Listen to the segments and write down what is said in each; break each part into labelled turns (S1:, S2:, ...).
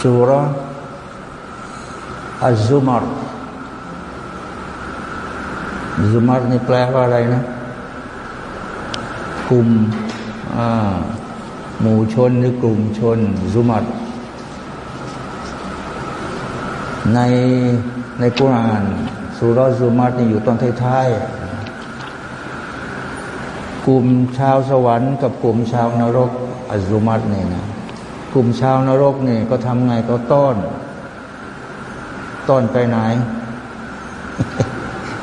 S1: สุรอัลซุมารซุมารนี่แปลว่าอะไรนะ กลุ่มหมู่ชนหรือกลุ่มชนซุมัดในในกุรานสุรซุมัดนี่อยู่ตอนท้ายๆกลุ่มชาวสวรรค์กับกลุ่มชาวนรกอัซุมัดนี่นะ ลุ่มชาวนรกนี่ก็ทำไงก็ต้อน ต้อนไปไหน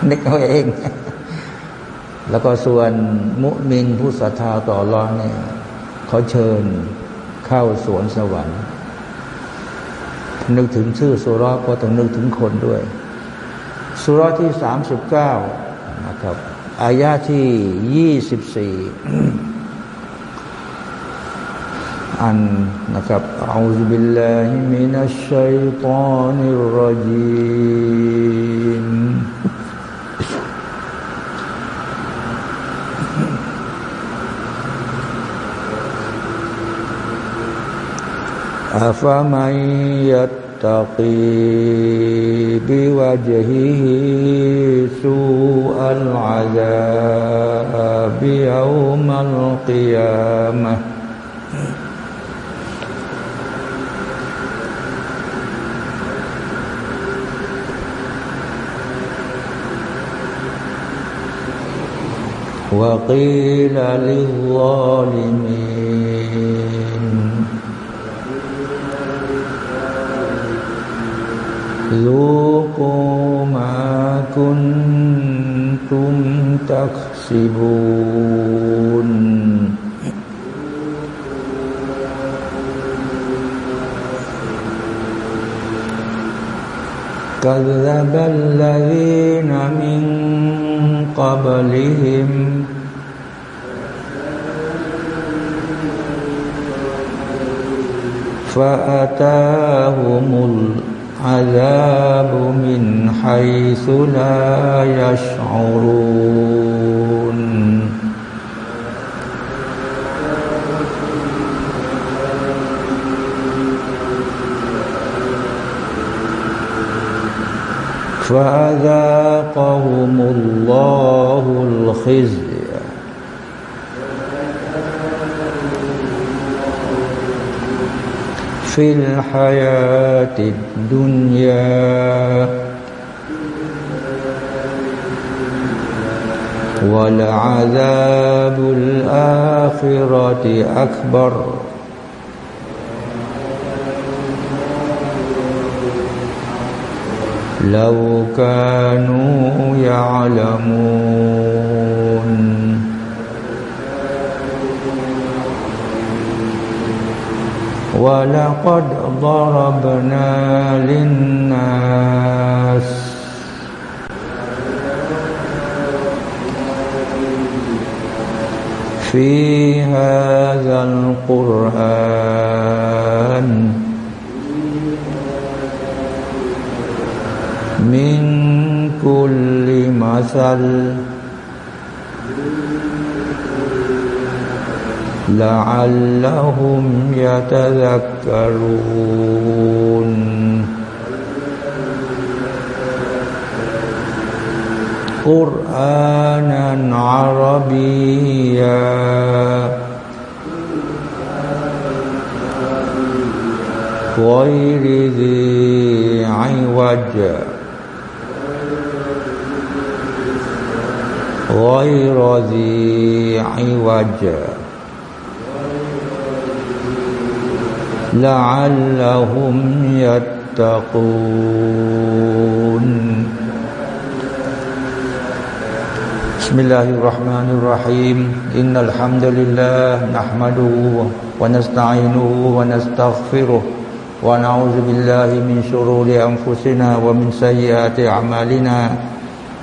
S1: นึกเอาเอง แล้วก็ส่วนมุมินผู้ศรัทธาต่อรองเนี่ยเขาเชิญเข้าสวนสวรรค์นึกถึงชื่อสุรอก็ต้องนึกถึงคนด้วย สุรอที่สามสิบเก้านะครับอายาที่ยี่สิบสี่ อันนะครับอัลลอฮฺบิลลาฮิมินัชชัยฏานิรรจีม أفمن يتقي بوجهه سوء العذاب يوم القيامة وقيل للظالمين. ذوقوا ما كنتم تكسبون. كذب الذين من قبلهم. فأتاهم العذاب من حيث لا يشعرون. فأذاقهم الله الخزي. في الحياة الدنيا. ولعذاب الآخرة أكبر. لو كانوا يعلمون. ولقد ضربنا للناس في هذا القرآن من كل مثل. لعلهم يتذكرون. قرآنا عربيا. غير ذي عوج. غير ذي عوج. لعلهم يتقون. بسم الله الرحمن الرحيم. إن الحمد لله نحمده ونستعينه ونستغفره ونعوذ بالله من شرور أنفسنا ومن سيئات أعمالنا.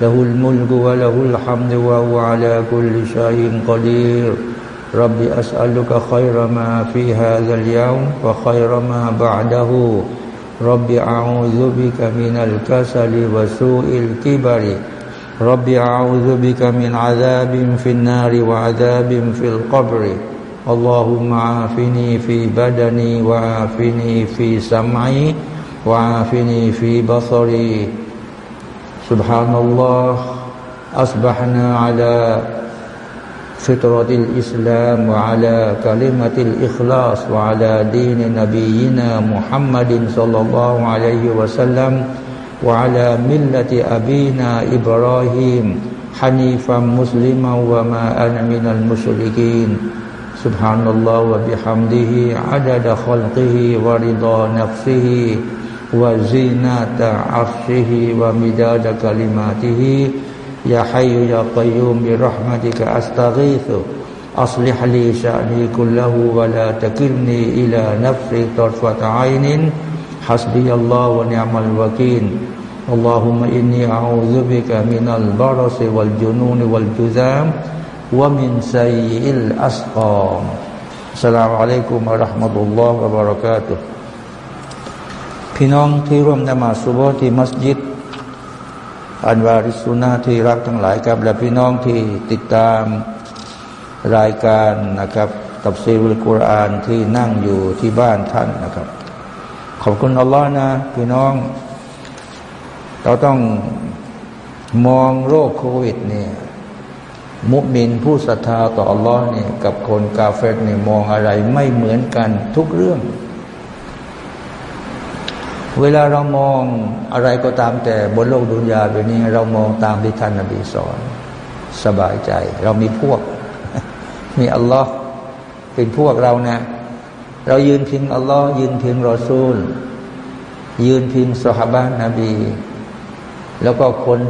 S1: له الملك وله الحمد وهو على كل شيء قدير. رب أسألك خير ما في هذا اليوم وخير ما بعده. رب أعوذ بك من الكسل وسوء الكبر. رب أعوذ بك من عذاب في النار وعذاب في القبر. اللهم عافني في بدني وعافني في سمعي وعافني في بصري. سبحان الله أصبحنا على فطرة الإسلام وعلى كلمة الإخلاص وعلى دين نبينا محمد صلى الله عليه وسلم وعلى ملة أبينا إبراهيم حنيفا مسلما وما أنا من المشركين. سبحان الله وبحمده عدد خلقه ورضا نفسه. وزينة عرشه ومداد كلماته. يا حي يا قيوم برحمتك أستغيث. أصلح لي شأني كله ولا تكلني إلى نفسي طرفة عين. حسبي الله ونعم الوكيل. اللهم إني أعوذ بك من البرص والجنون والجذام ومن سيء الأسقام. السلام عليكم ورحمة الله وبركاته. พี่น้องที่ร่วมนมาสุบฮ์ที่มัสยิด อันวาริสุนาที่รักทั้งหลายครับ และพี่น้องที่ติดตามรายการนะครับตับซีรุลกุรอานที่นั่งอยู่ที่บ้านท่านนะครับ ขอบคุณอัลลอฮ์นะ พี่น้อง เราต้องมองโรคโควิดเนี่ยมุมินผู้ศรัทธาต่ออัลลอฮ์เนี่ยกับคนกาเฟตเนี่ยมองอะไรไม่เหมือนกันทุกเรื่อง เวลาเรามองอะไรก็ตามแต่บนโลกดุนยาแบบนี้ เรามองตามที่ท่านนบีสอน สบายใจ เรามีพวก มีอัลลอฮ์เป็นพวกเรานะ เรายืนพิงอัลลอฮ์ยืนพิงรอซูล ยืนพิงสหบานนบี แล้วก็คน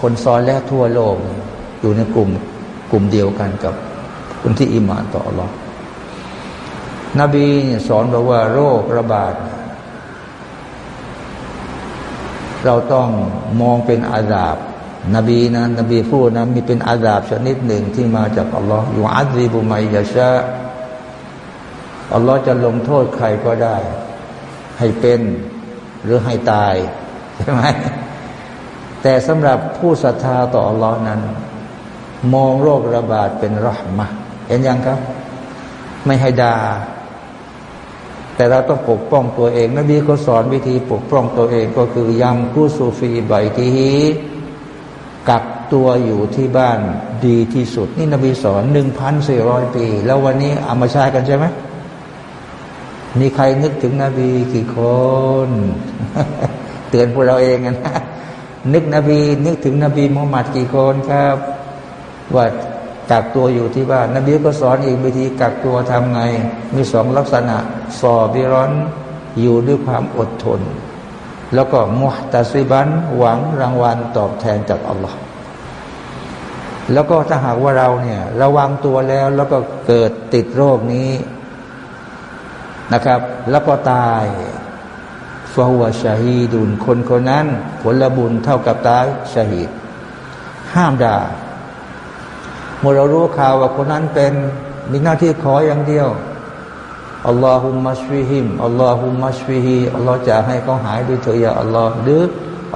S1: คนซอนแลกทั่วโลก อยู่ในกลุ่มกลุ่มเดียวกันกับคนที่อิมานต่ออัลลอฮ์นบีสอนบอกว่าโรคระบาดเเราต้องมองเป็นอาดาบนบีนะนบีพูดนะมีเป็นอาดาบชนิดหนึ่งที่มาจากอัลลอฮ์อยู่อัลลีบุมัยยาชาอัลลอฮ์จะลงโทษใครก็ได้ ให้เป็นหรือให้ตายใช่ไหมแต่สำหรับผู้ศรัทธาต่ออัลลอฮ์นั้น มองโรคระบาดเป็นรหมะเห็นยังครับ ไม่ให้ดา่า แต่เราต้องปกป้องตัวเอง นบีก็สอนวิธีปกป้องตัวเองก็คือยังผู้สูฟีใบทีฮีกักตัวอยู่ที่บ้านดีที่สุด นี่นบีสอนหนึ่งพันสี่ร้อยปี แล้ววันนี้เอามาใช้กันใช่ไหมมีใครนึกถึงนบีกี่คน เตือนพวกเราเองนะนึกนบี นึกถึงนบีมุฮัมมัดกี่คนครับว่า กักตัวอยู่ที่บ้านนบีก็สอนอีกวิธีกักตัวทำไง มีสองลักษณะสอบิร้อนอยู่ด้วยความอดทน แล้วก็มุฮตาซิบันหวังรางวัลตอบแทนจากอัลลอฮ์แล้วก็ถ้าหากว่าเราเนี่ย ระวังตัวแล้วแล้วก็เกิดติดโรคนี้นะครับ แล้วก็ตายฟาหัวชาฮีดุนคนคนนั้น ผลบุญเท่ากับตายชาฮีดห้ามด่า เมื่อเรารู้ข่าวว่าคนนั้นเป็นมีหน้าที่ขออย่างเดียวอัลลอฮุมัชฟิฮิมอัลลอฮุมัชฟิฮีอัลลอฮ์จะให้เขาหายด้วยเถิดอัลลอฮ์หรือ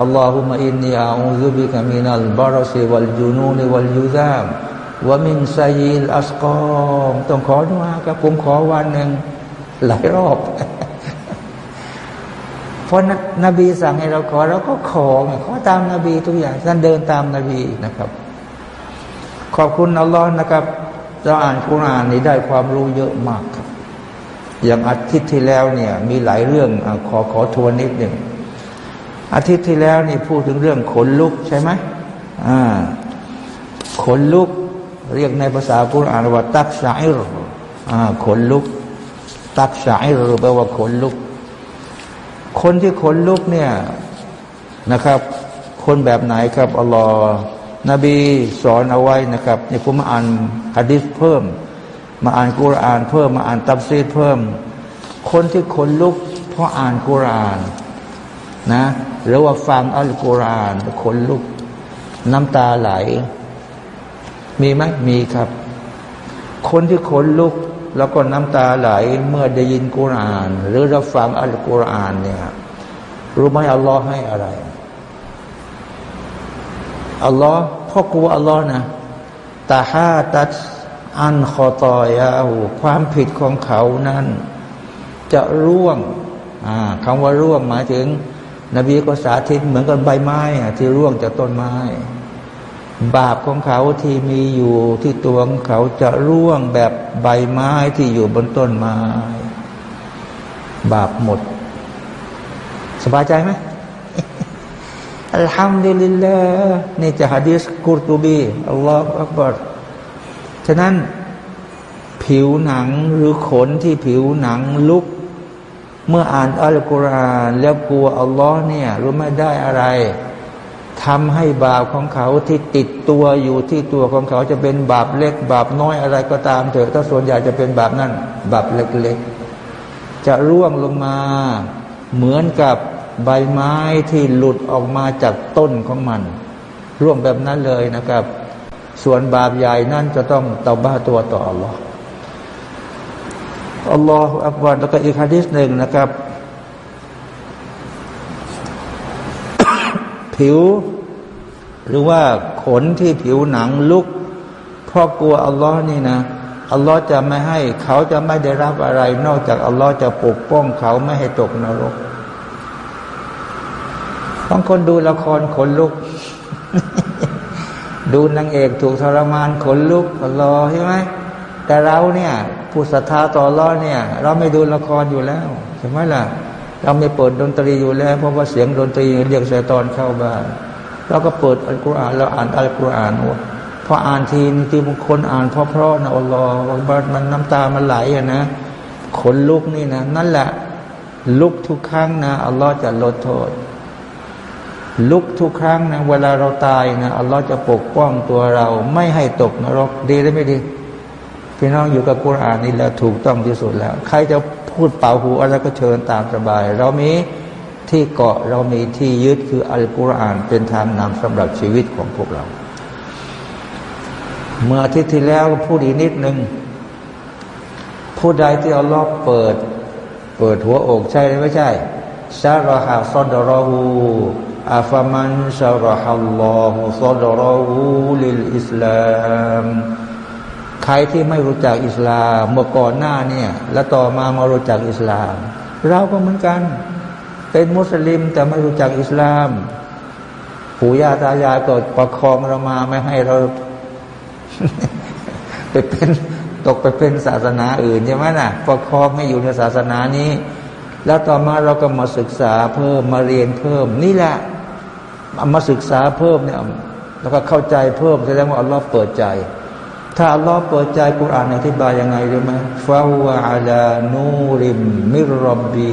S1: อัลลอฮุมะอินนีอาอูซุบิกะมินัลบารซิวัลจูนูนวัลยูซามวะมินไซยิลอัสกอมต้องขอดุอาครับผมขอวันหนึ่งหลายรอบเพราะนบีสั่งให้เราขอเราก็ขอขอตามนบีทุกอย่างท่านเดินตามนบีนะครับ ขอบคุณอัลลอฮ์นะครับเราอ่านคุรานนี้ได้ความรู้เยอะมากครับ อย่างอาทิตย์ที่แล้วเนี่ย มีหลายเรื่องอขอขอทวนนิดหนึ่งอาทิตย์ที่แล้วนี่พูดถึงเรื่องขนลุกใช่ไหมอ่าขนลุก เรียกในภาษาคุรานว่าตักชาอิรอ่าขนลุก ตักชาอิรแปลว่าขนลุก คนที่ขนลุกเนี่ยนะครับ คนแบบไหนครับอัลลอฮ์ นบีสอนเอาไว้นะครับนี่ผมมาอ่านฮะดิษเพิ่ม มาอ่านกุรอาน เพิ่มมาอ่านตับซีดเพิ่ม คนที่ขนลุกเพราะอ่านกุรอานนะหรือว่าฟังอัลกุรอานขนลุก น้ำตาไหล มีไหมมีครับ คนที่ขนลุกแล้วก็น้ำตาไหลเมื่อได้ยินกุรอาน หรือเราฟังอัลกุรอานเนี่ยรู้ไหมอัลลอฮ์ให้อะไร อัลลอฮ์พ่อกลัวอัลลอฮ์นะตาฮาตัดอันคอตอยาหูความผิดของเขานั้น จะร่วงคำว่าร่วงหมายถึง นบีก็สาธิตเหมือนกับใบไม้ที่ร่วงจากต้นไม้ บาปของเขาที่มีอยู่ที่ตัวของเขาจะร่วงแบบใบไม้ที่อยู่บนต้นไม้ บาปหมด สบายใจไหม อัลฮัมดุลิลลาห์นี่จะฮะดีษกุรตูบีอัลลอฮฺอักบารฉะนั้นผิวหนังหรือขนที่ผิวหนังลุก เมื่ออ่านอัลกุรอานแล้วกลัวอัลลอฮ์เนี่ยรู้ไม่ได้อะไรทำให้บาปของเขาที่ติดตัวอยู่ที่ตัวของเขาจะเป็นบาปเล็ก บาปน้อยอะไรก็ตามเถอะถ้าส่วนใหญ่จะเป็นบาปนั่นบาปเล็กๆจะร่วงลงมา เหมือนกับ ใบไม้ที่หลุดออกมาจากต้นของมัน ร่วงแบบนั้นเลยนะครับ ส่วนบาปใหญ่นั่นจะต้องเตาบ้าตัวต่ออัลลอฮ์อัลลอฮฺอักบารแล้วก็อีกฮะดิษหนึ่งนะครับ ผิว หรือว่าขนที่ผิวหนังลุกเพราะกลัวอัลลอฮ์นี่นะอัลลอฮ์จะไม่ให้ เขาจะไม่ได้รับอะไร นอกจากอัลลอฮ์จะปกป้องเขาไม่ให้ตกนรก บางคนดูละครขนลุก ดูนางเอกถูกทรมานขนลุกรอใช่ไหมแต่เราเนี่ยผู้ศรัทธาต่อรอดเนี่ย เราไม่ดูละครอยู่แล้วใช่ไหมล่ะ เราไม่เปิดดนตรีอยู่แล้ว เพราะว่าเสียงดนตรีเรียกชายตอนเข้าบ้านเราก็เปิดอัลกุรอานเราอ่านอัลกุรอานพออ่านทีนี่ที่บางคนอ่านเพราะๆนะอัลลอฮ์มันน้ำตามันไหลอะนะขนลุกนี่นะ นั่นแหละลุกทุกครั้งนะอัลลอฮ์จะลดโทษ ลุกทุกครั้งนะเวลาเราตายนะอัลลอฮ์จะปกป้องตัวเรา ไม่ให้ตกนรกดีหรือไม่ดี พี่น้องอยู่กับกุรอานนี่แล้วถูกต้องที่สุดแล้ว ใครจะพูดเป่าหูอะไรก็เชิญตามสบาย เรามีที่เกาะเรามีที่ยึดคืออัลกุรอานเป็นทางนำสำหรับชีวิตของพวกเรา เมื่ออาทิตย์ที่แล้วพูดอีกนิดหนึ่งผู้ใดที่อัลลอฮ์เปิด เปิดหัวอกใช่หรือไม่ใช่ซาราฮาซอนชารอฮุ ซอดรอูลิลอิสลามใครที่ไม่รู้จักอิสลามเมื่อก่อนหน้าเนี่ย แล้วต่อมามารู้จักอิสลาม เราก็เหมือนกัน เป็นมุสลิมแต่ไม่รู้จักอิสลาม ปู่ย่าตายายก็ประคองเรามาไม่ให้เราไปเป็นตกไปเป็นศาสนาอื่นใช่ไหมนะ่ะประคองให้อยู่ในศาสนานี้ แล้วต่อมาเราก็มาศึกษาเพิ่มมาเรียนเพิ่มนี่แหละ มาศึกษาเพิ่มเนี่ยแล้วก็เข้าใจเพิ่มแสดงว่าอัลลอฮ์เปิดใจ ถ้าอัลลอฮ์เปิดใจกุรอานอธิบายยังไงรู้ไหมฟาวะอาลานูริมมิรบบี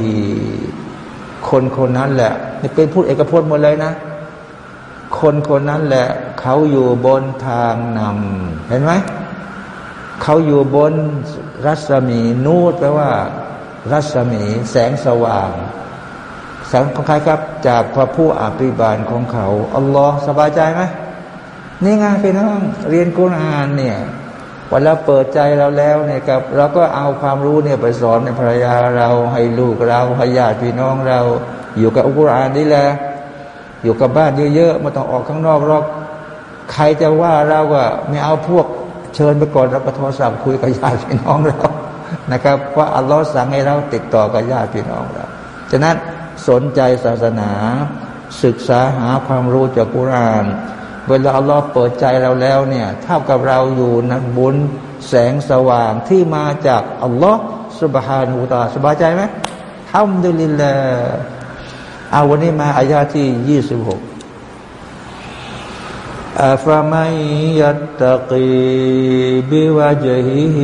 S1: คนคนนั้นแหละนี่เป็นพูดเอกพจน์หมดเลยนะ คนคนนั้นแหละ เขาอยู่บนทางนำเห็นไหมเขาอยู่บนรัศมีนูดแปลว่า รัศมีแสงสว่าง สังของใครครับ จากพระผู้อภิบาลของเขาอัลลอฮ์สบายใจไหมนี่ไงพี่น้องเรียนกุรอานเนี่ยวันเราเปิดใจเราแล้วเนี่ยครับเราก็เอาความรู้เนี่ยไปสอนในภรรยาเราให้ลูกเราให้ญาติพี่น้องเรา อยู่กับอุกุรอานนี่แหละอยู่กับบ้านเยอะๆมาต้องออกข้างนอกหรอกใครจะว่าเราก็ไม่เอาพวกเชิญไปก่อนเราก็โทรศัพท์คุยกับญาติพี่น้องเรานะครับว่าอัลลอฮ์สั่งให้เราติดต่อกับญาติพี่น้องเราฉะนั้น สนใจศาสนา ศึกษาหาความรู้จากกุราน เวลาอัลลอฮ์เปิดใจเราแล้วเนี่ยเท่ากับเราอยู่ในบุญแสงสว่างที่มาจากอัลลอฮ์สุบฮานูตาสบายใจไหมทำดุลิลละเอาวันนี้มาอายาที่ยี่สิบหก أفمن يتقي بوجهه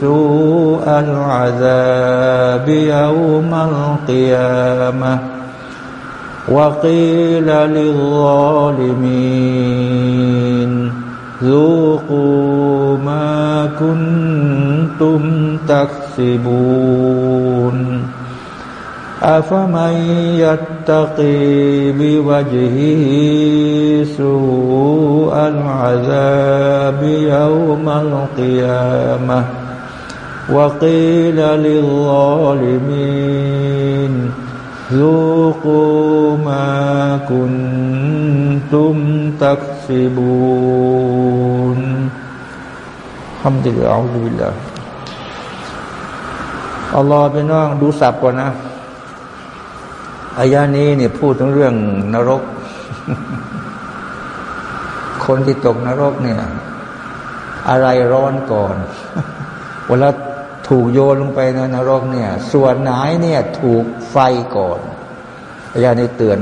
S1: سوء العذاب يوم القيامة وقيل للظالمين ذوقوا ما كنتم تكسبون أفمن يتقي بوجهه سوء العذاب يوم القيامة وقيل للظالمين ذوقوا ما كنتم تكسبون الحمد لله أعوذ بالله อัลลอฮ์พี่น้องดูสับก่อนนะ อายานี้เนี่ยพูดถึงเรื่องนรก คนที่ตกนรกเนี่ย อะไรร้อนก่อน เวลาถูกโยนลงไปในนรกเนี่ย ส่วนไหนเนี่ย ถูกไฟก่อนอายานี้เตือน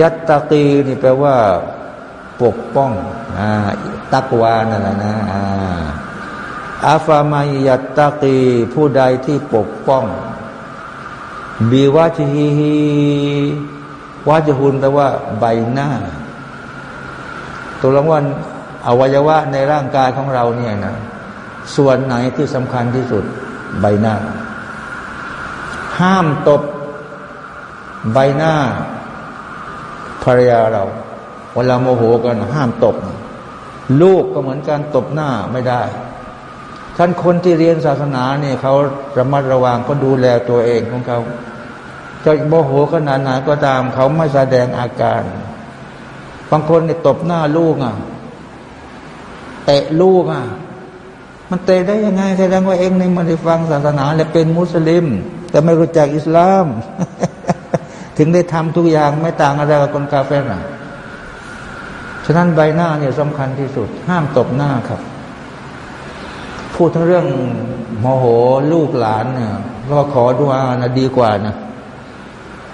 S1: ยัตตะกีนี่แปลว่า ปกป้องอตักวานั่นแหละนะอ่าอาฟามายัตตะกีผู้ใดที่ปกป้อง บีวาจฮีฮีวาจหุนแปลว่าใบหน้า ตัวรางวัลอวัยวะในร่างกายของเราเนี่ยนะ ส่วนไหนที่สำคัญที่สุดใบหน้า ห้ามตบใบหน้าภรรยาเรา เวลาโมโหกันห้ามตบ ลูกก็เหมือนกันตบหน้าไม่ได้ท่านคนที่เรียนศาสนาเนี่ยเขาระมัดระวังเขาดูแลตัวเองของเขา จะโมโหขนาดไหนก็ตาม เขาไม่แสดงอาการ บางคนเนี่ยตบหน้าลูกอะเตะลูกอะ มันเตะได้ยังไงแสดงว่าเองในมันได้ฟังศาสนาและเป็นมุสลิม แต่ไม่รู้จักอิสลาม ถึงได้ทำทุกอย่างไม่ต่างอะไรกับคนกาเฟ่น่ะฉะนั้นใบหน้าเนี่ยสำคัญที่สุด ห้ามตบหน้าครับ พูดทั้งเรื่องโมโหลูกหลานเนี่ยก็ขอดูอานะดีกว่านะ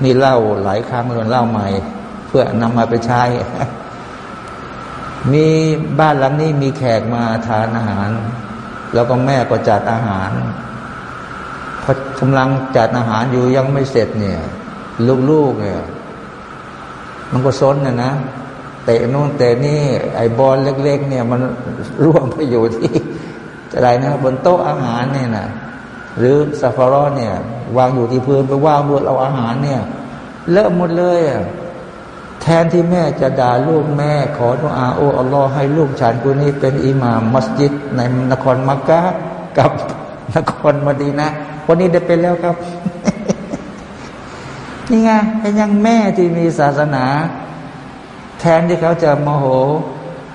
S1: นี่เล่าหลายครั้งเลยเล่าใหม่ เพื่อนำมาไปใช้ มีบ้านหลังนี้มีแขกมาทานอาหาร แล้วก็แม่ก็จัดอาหารพอกำลังจัดอาหารอยู่ยังไม่เสร็จเนี่ย ลูกๆเนี่ย มันก็ซนนะนะเตะนู่นเตะนี่ไอ้บอลเล็ก ๆ เนี่ย มันร่วงไปอยู่ที่อะไรนะบนโต๊ะอาหารเนี่ยนะ หรือซาฟารอนเนี่ย วางอยู่ที่พื้นไปว่างบนเอาอาหารเนี่ยเลอะหมดเลยอะแทนที่แม่จะด่าลูกแม่ ขอดุอาโออัลลอฮ์ให้ลูกฉันคนนี้เป็นอิหม่ามมัสยิดในนครมักกะกับนครมดีนะวันนี้ได้เป็นแล้วครับ นี่ไงเป็นยังแม่ที่มีศาสนา แทนที่เขาจะโมโห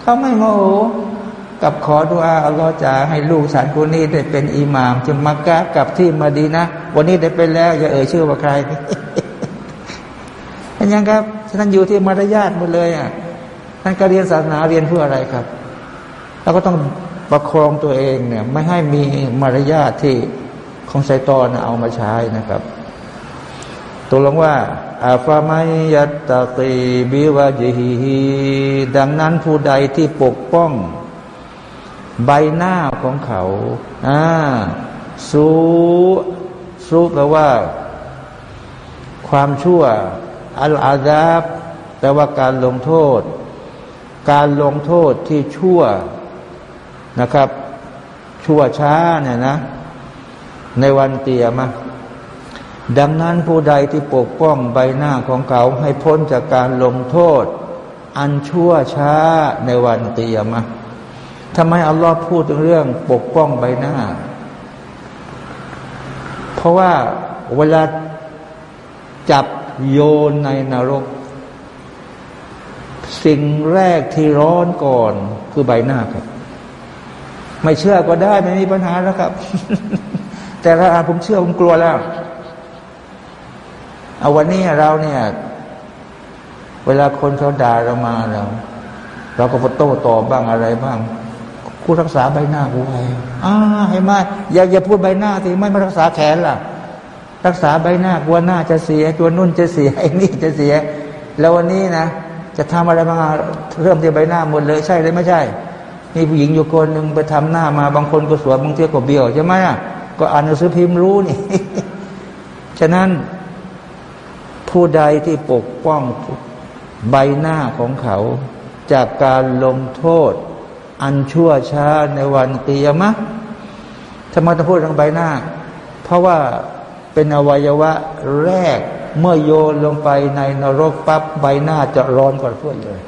S1: เขาไม่โมโห กับขอดุอาอัลลอฮ์จะให้ลูกฉันคนนี้ได้เป็นอิหมามที่มักกะกับที่มาดีนะ วันนี้ได้เป็นแล้ว อย่าเอ่ยชื่อว่าใครเห็นยังครับท่านอยู่ที่มารยาทหมดเลยอะท่านก็เรียนศาสนาเรียนเพื่ออะไรครับเราก็ต้องประคองตัวเองเนี่ย ไม่ให้มีมารยาทที่ของไซตอนเอามาใช้นะครับตัวลงว่าอาฟาไมยัตตะกีบิวะจิฮีดังนั้นผู้ใดที่ปกป้อง ใบหน้าของเขา อ่าสูสูแปลว่า ความชั่ว อัลอาซาบแปลว่าการลงโทษ การลงโทษที่ชั่วนะครับ ชั่วช้าเนี่ยนะ ในวันเตียมะดังนั้นผู้ใดที่ปกป้องใบหน้าของเขาให้พ้นจากการลงโทษ อันชั่วช้าในวันเตียมะ ทำไมอัลลอฮ์พูดถึงเรื่องปกป้องใบหน้า เพราะว่าเวลาจับโยนในนรก สิ่งแรกที่ร้อนก่อนคือใบหน้าครับ ไม่เชื่อก็ได้ไม่มีปัญหาแล้วครับ แต่ถ้าผมเชื่อผมกลัวแล้วเอาวันนี้เราเนี่ย เวลาคนเขาด่าเรามาเรา เราก็โต้ตอบบ้างอะไรบ้าง กูรักษาใบหน้ากูไว้อ่าให้มาอย่าอย่าพูดใบหน้าสิไม่มารักษาแขนล่ะ รักษาใบหน้ากลัวหน้าจะเสีย ตัวนุ่นจะเสียไอ้นี่จะเสีย แล้ววันนี้นะจะทำอะไรบ้างเริ่มที่ใบหน้าหมดเลยใช่หรือไม่ใช่ มีผู้หญิงอยู่คนหนึ่งไปทำหน้ามาบางคนก็สวยบางทีก็เบี้ยวใช่ไหมอะก็อ่านหนังสือพิมพ์รู้นี่ ฉะนั้นผู้ใดที่ปกป้องใบหน้าของเขา จากการลงโทษ อันชั่วช้าในวันตียมะทำไมต้องพูดทางใบหน้า เพราะว่าเป็นอวัยวะแรกเมื่อโยนลงไปในนรกปั๊บใบหน้าจะร้อนกว่าเพื่อนเลย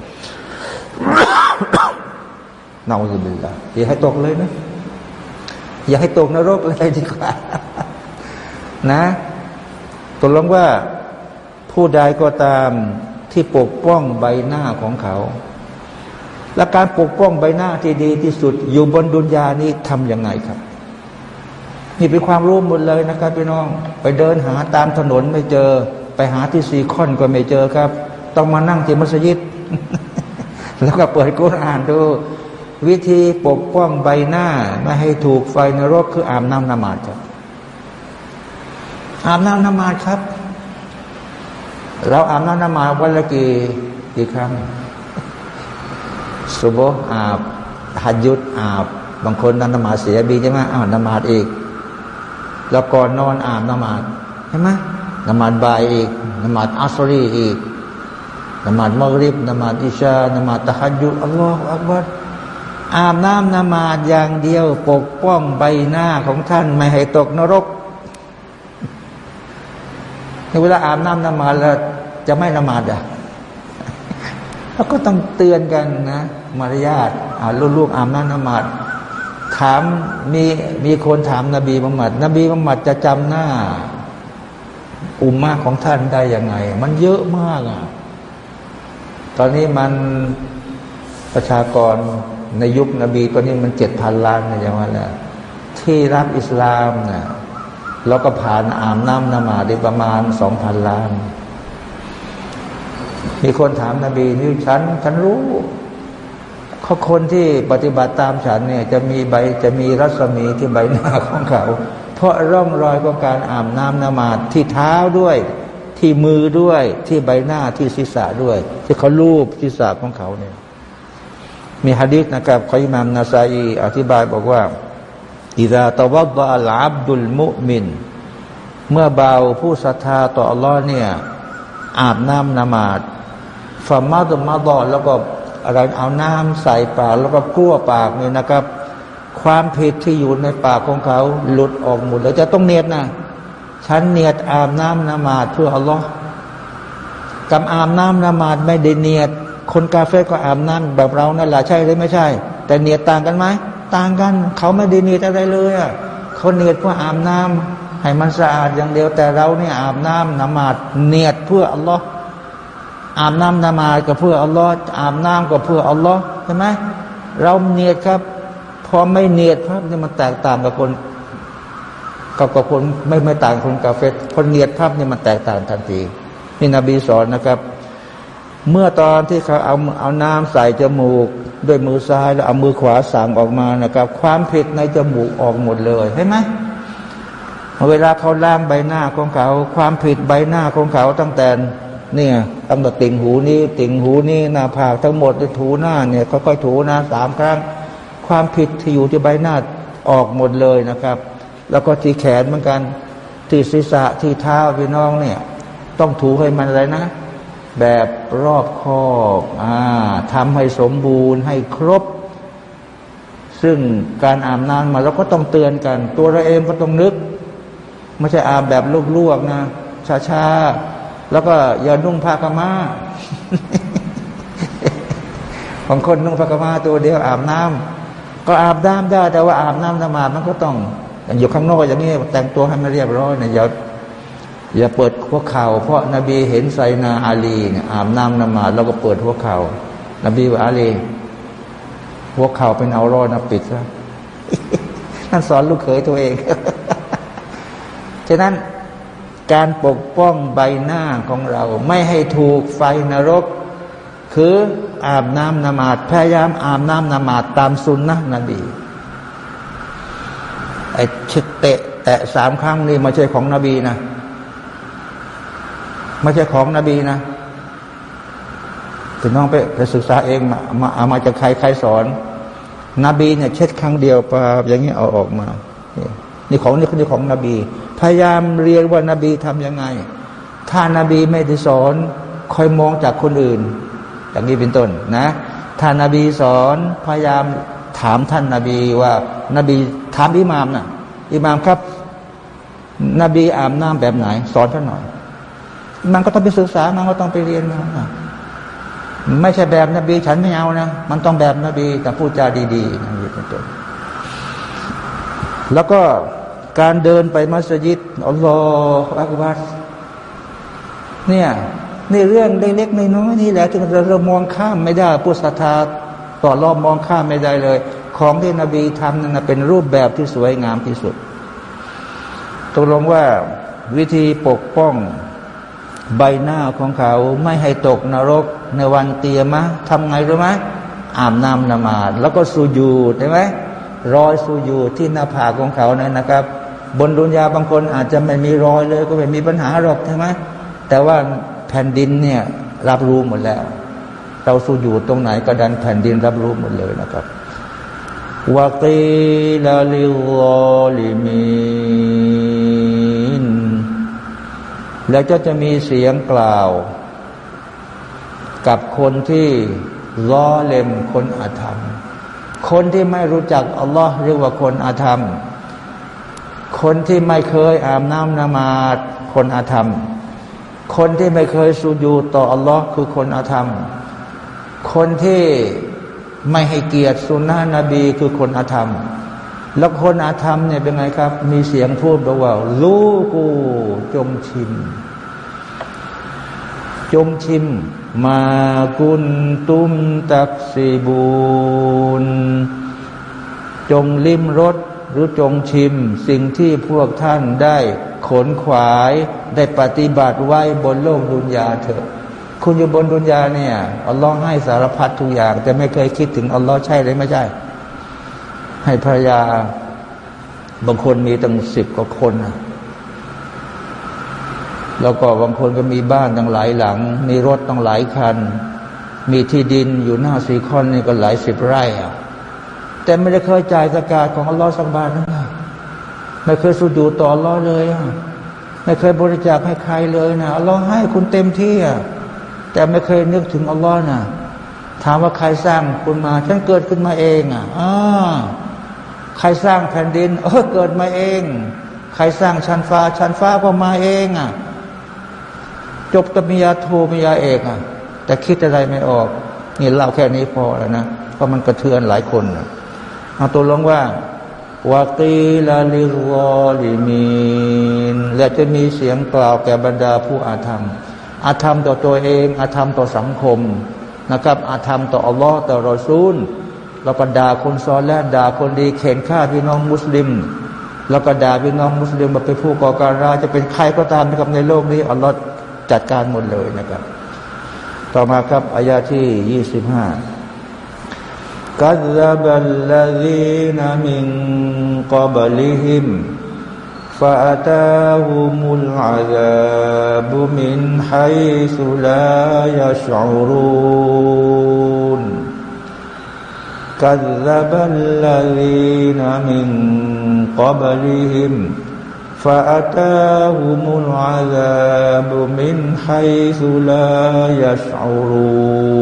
S1: เนาสุบิลละอย่าให้ตกเลยนะ อย่าให้ตกนรกเลยดีกว่า นะตกลงว่าผู้ใดก็ตามที่ปกป้องใบหน้าของเขา และการปกป้องใบหน้าที่ดีที่สุด อยู่บนดุนยานี้ทำยังไงครับ นี่เป็นความรู้หมดเลยนะครับพี่น้อง ไปเดินหาตามถนนไม่เจอ ไปหาที่ซีคอนก็ไม่เจอครับ ต้องมานั่งที่มัสยิด แล้วก็เปิดกุรอานดู วิธีปกป้องใบหน้า ไม่ให้ถูกไฟนรกคืออาบน้ำนมาดครับอาบน้ำนมาดครับ เราอาบน้ำนมาดวันละกี่กี่ครั้ง สุโบอาบหัดยุดอาบบางคนนันนมาเสียบีใช่ไหมอ้าวนมาดอีก แล้วก่อนนอนอาบนมาดใช่ไหมนมาดบ่ายอีกนมาดอัสรีอีกนมาดมกริบนมาดอิชานมาดตะฮัดยุอัลลอฮฺอักบัดอาบน้ำนมาดอย่างเดียวปกป้องใบหน้าของท่าน ไม่ให้ตกนรกในเวลาอาบน้ำนมาดแล้วจะไม่นมาดอะ แล้วก็ต้องเตือนกันนะ มารยาทลูกๆอาบน้ำนมาดถามมีมีคนถามนบีมุฮัมมัด นบีมุฮัมมัดจะจำหน้า อุมมาของท่านได้ยังไง มันเยอะมากอะตอนนี้มันประชากรในยุคนบีตอนนี้มันเจ็ดพันล้านนะอย่างว่าแหละที่รับอิสลามนะ่ะเราก็ผ่านอามน้ำนมาได้ประมาณสองพันล้าน มีคนถามนาบีนี่ฉัน ฉันรู้เขาคนที่ปฏิบัติตามฉันเนี่ย จะมีใบจะมีรัศมีที่ใบหน้าของเขา เพราะร่องรอยของการอาบน้ำนมาดที่เท้าด้วย ที่มือด้วยที่ใบหน้าที่ศีรษะด้วย ที่เขาลูบศีรษะของเขาเนี่ย มีฮะดิษนะครับขอิมามนาซาอีอธิบายบอกว่าอิดาตวับะลาบดุลมุมิน เมื่อเบาผู้ศรัทธาต่ออัลลอฮ์เนี่ย อาบน้ำนมาด ฟามาตุมาดอแล้วก็อะไรเอาน้ำใส่ปากแล้วก็กลั้วปากเนี่ยนะครับ ความผิดที่อยู่ในปากของเขาหลุดออกหมดแล้วจะต้องเนียดนะฉันเนียดอาบน้ำนมาดเพื่ออัลลอฮ์กับอาบน้ำนมาดไม่ได้เนียด คนกาเฟ่ก็อาบน้ำแบบเรานั่นแหละใช่หรือไม่ใช่ แต่เนียดต่างกันไหมต่างกัน เขาไม่ได้เนียดอะไรเลยอะเขาเนียดเพื่ออาบน้ำให้มันสะอาดอย่างเดียวแต่เราเนี่ยอาบน้ำนมาดเนียดเพื่ออัลลอฮ์ อาบน้ำนมาก็เพื่ออัลลอฮ์อาบน้ำก็เพื่ออัลลอฮ์ใช่ไหมเราเนียดครับ พอไม่เนียดครับนี่มันแตกต่างกับคนกับกับคนไม่ไม่ต่างคนกาเฟตคนเนียดภาพนี่มันแตกต่างทันทีนี่นบีสอนนะครับ เมื่อตอนที่เขาเอาเอาน้ำใส่จมูก ด้วยมือซ้ายแล้วเอามือขวาสั่งออกมานะครับ ความผิดในจมูกออกหมดเลยเห็นไหมเวลาเขาล้างใบหน้าของเขา ความผิดใบหน้าของเขาตั้งแต่ เนี่ยตั้งแต่ติ่งหูนี้ ติ่งหูนี้หน้าผากทั้งหมดถูหน้าเนี่ยค่อยๆถูนะสามครั้ง ความผิดที่อยู่ที่ใบหน้าออกหมดเลยนะครับ แล้วก็ที่แขนเหมือนกันที่ศีรษะที่เท้าพี่น้องเนี่ย ต้องถูให้มันอะไรนะ แบบรอบคอบอ่าทำให้สมบูรณ์ให้ครบ ซึ่งการอาบน้ำมาเราก็ต้องเตือนกัน ตัวเราเองก็ต้องนึก ไม่ใช่อาบแบบลวกๆนะช้าๆ แล้วก็อย่านุ่งผ้ากมาบางคนนุ่งผ้ากมาตัวเดียวอาบน้ำก็อาบน้ำได้ แต่ว่าอาบน้ำนมามันก็ต้องอย,อยู่ข้างนอกอย่างนี้แต่งตัวให้มันเรียบร้อยนะอย่าอย่าเปิดหัวเข่าเพราะนบีเห็นไซนาอาลีเนี่ยอาบน้ำนมาดแล้วก็เปิดหัวเข่านบีว่าอาลีหัวเข่าเป็นเอารอดนะปิดซะท่นสอนลูกเขยตัวเอง ฉะนั้น การปกป้องใบหน้าของเรา ไม่ให้ถูกไฟนรก คืออาบน้ำนมาดพยายามอาบน้ำนมาดตามสุนนะนบีไอ้ชิดเตะแตะสามครั้งนี่ไม่ใช่ของนบีนะไม่ใช่ของนบีนะถึงน้องไปไปศึกษาเองมามาเอามาจากใครใครสอน นบีเนี่ยเช็ดครั้งเดียวปาอย่างนี้เอาออกมา นี่ของนี่คือของนบี พยายามเรียนว่านบีทํำยังไง ถ้านาบีไม่ได้สอนคอยมองจากคนอื่น อย่างนี้เป็นต้นนะถ้านาบีสอนพยายามถามท่านนาบีว่านาบีถามอิหมามนะ่ะอิหมามครับ นบีอาบน้ำแบบไหน สอนท่านหน่อย มันก็ต้องไปศึกษามันก็ต้องไปเรียนมาไม่ใช่แบบนบีฉันไม่เอานะมันต้องแบบนบีแต่พูดจาดีๆนะนี่เป็นต้นแล้วก็ การเดินไปมัสยิดอัลลอฮฺอักบัรเนี่ยนี่เรื่องเล็กๆน้อยๆนี่แหละที่เราเรามองข้ามไม่ได้พุทธศรัทธาต่อรอบมองข้ามไม่ได้เลย ของที่นบีทำนั้นเป็นรูปแบบที่สวยงามที่สุดตกลงว่าวิธีปกป้องใบหน้าของเขาไม่ให้ตกนรกในวันเตียมะทำไงรู้ไหมอาบน้ำนมาดแล้วก็สูญูดใช่ไหมรอยสูญูดที่หน้าผากของเขานั้นนะครับ บนดุนยาบางคนอาจจะไม่มีรอยเลย ก็ไม่มีปัญหาหรอกใช่ไหมแต่ว่าแผ่นดินเนี่ยรับรู้หมดแล้ว เราสูญูดตรงไหนก็ดันแผ่นดินรับรู้หมดเลยนะครับวากีลาลิลอลิมีนแล้วจะจะมีเสียงกล่าว กับคนที่ล้อเล็มคนอาธรรม คนที่ไม่รู้จักอัลลอฮ์เรียกว่าคนอาธรรม คนที่ไม่เคยอาบน้ำนมาดคนอาธรรม คนที่ไม่เคยสูญูต่ออัลลอฮ์คือคนอาธรรม คนที่ไม่ให้เกียรติสุนนะนบีคือคนอาธรรม แล้วคนอาธรรมเนี่ยเป็นไงครับ มีเสียงพูดบอกว่า ลูกูจงชิม จงชิม มากุนตุมตักซีบูนจงลิ้มรส หรือจงชิมสิ่งที่พวกท่านได้ขนขวายได้ปฏิบัติไว้บนโลกดุนยาเถอะ คุณอยู่บนดุนยาเนี่ยอัลลอฮ์ให้สารพัดทุกอย่าง แต่ไม่เคยคิดถึงอัลลอฮ์ใช่หรือไม่ใช่ ให้ภรรยา บางคนมีตั้งสิบกว่าคนแล้วก็บางคนก็มีบ้านตั้งหลายหลัง มีรถตั้งหลายคัน มีที่ดินอยู่หน้าสีคอนนี่ก็หลายสิบไร่อะ แต่ไม่ได้เคยจ่ายสกาดของอัลลอฮ์สักบาทนะไม่เคยสุดูต่ออัลลอฮ์เลยไม่เคยบริจาคให้ใครเลยนะอัลลอฮ์ให้คุณเต็มที่อะแต่ไม่เคยนึกถึงอัลลอฮ์นะถามว่าใครสร้างคุณมา ฉันเกิดขึ้นมาเองอะอ่าใครสร้างแผ่นดิน เออเกิดมาเอง ใครสร้างชั้นฟ้า ชั้นฟ้าก็มาเองอะ จบตมียาโทมียาเอกอะ แต่คิดอะไรไม่ออก นี่เล่าแค่นี้พอแล้วนะ เพราะมันกระเทือนหลายคนนะ เอาตัวลงว่าวากีลาลิรอลิมีนและจะมีเสียงกล่าวแก่บรรดาผู้อาธรรม อาธรรมต่อตัวเอง อาธรรมต่อสังคมนะครับ อาธรรมต่ออัลลอฮ์ต่อรอซูลแล้วก็ด่าคนซอนและด่าคนดีเข็นฆ่าพี่น้องมุสลิม แล้วก็ด่าพี่น้องมุสลิมมาเป็นผู้ก่อการร้ายจะเป็นใครก็ตามนะครับในโลกนี้อัลลอฮ์จัดการหมดเลยนะครับ ต่อมาครับอายาที่ยี่สิบห้า كذب الذين من قبلهم فأتاهم العذاب من حيث لا يشعرون. كذب الذين من قبلهم فأتاهم العذاب من حيث لا يشعرون.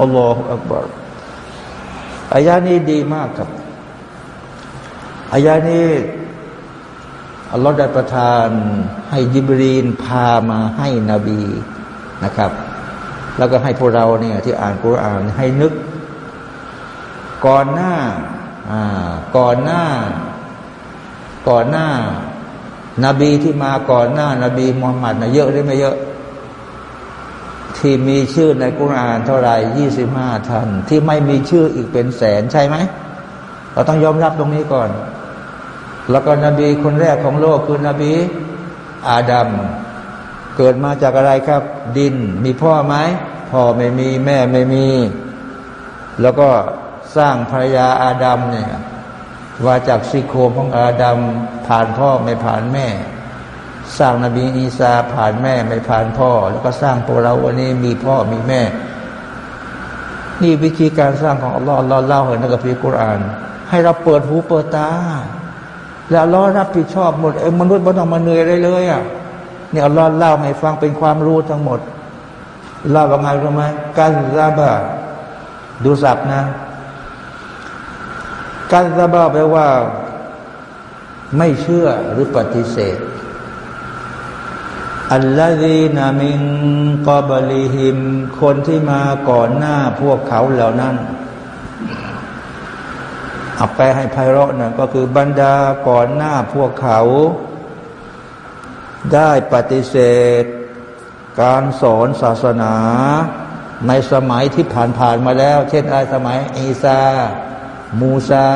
S1: الله อักบารอายานี้ดีมากครับอายานี้อัลลอฮฺได้ประทานให้ยิบรีนพามาให้นบีนะครับ แล้วก็ให้พวกเราเนี่ยที่อ่านกุรอานให้นึก ก่อนหน้าอ่าก่อนหน้า ก่อนหน้านาบีที่มาก่อนหน้านาบีมุฮัมมัดนะเยอะหรือไม่เยอะ ที่มีชื่อในกุรอานเท่าไหร่ยี่สิบห้าท่าน ที่ไม่มีชื่ออีกเป็นแสนใช่ไหม เราต้องยอมรับตรงนี้ก่อน แล้วก็นบีคนแรกของโลกคือนบีอาดัมเกิดมาจากอะไรครับ ดินมีพ่อไหมพ่อไม่มีแม่ไม่มี แล้วก็สร้างภรรยาอาดัมเนี่ยว่าจากซิโคมของอาดัมผ่านพ่อไม่ผ่านแม่ สร้างนบีอีสาผ่านแม่ไม่ผ่านพ่อ แล้วก็สร้างพวกเราวันนี้มีพ่อมีแม่ นี่วิธีการสร้างของอัลลอฮ์เราเล่าเห็นในกัมภีร์กุรอาน ให้เราเปิดหูเปิดตา แล้วอัลลอรับผิดชอบหมดเอ้มนุษย์ไม่ต้องมาเหนื่อยอะไรเลยอะนี่อัลลอฮ์เล่าให้ฟังเป็นความรู้ทั้งหมดเล่าว่าไงรู้ไหมการซาบะดูสับนะการซาบะแปลว่า ไม่เชื่อหรือปฏิเสธ อัลลอฮีนามิงกอบลีหิม คนที่มาก่อนหน้าพวกเขาเหล่านั้นเอาไปให้ไพเราะนะก็คือบรรดาก่อนหน้าพวกเขา ได้ปฏิเสธ การสอนศาสนา ในสมัยที่ผ่านๆมาแล้ว เช่นอาสมัยอีซา มูซา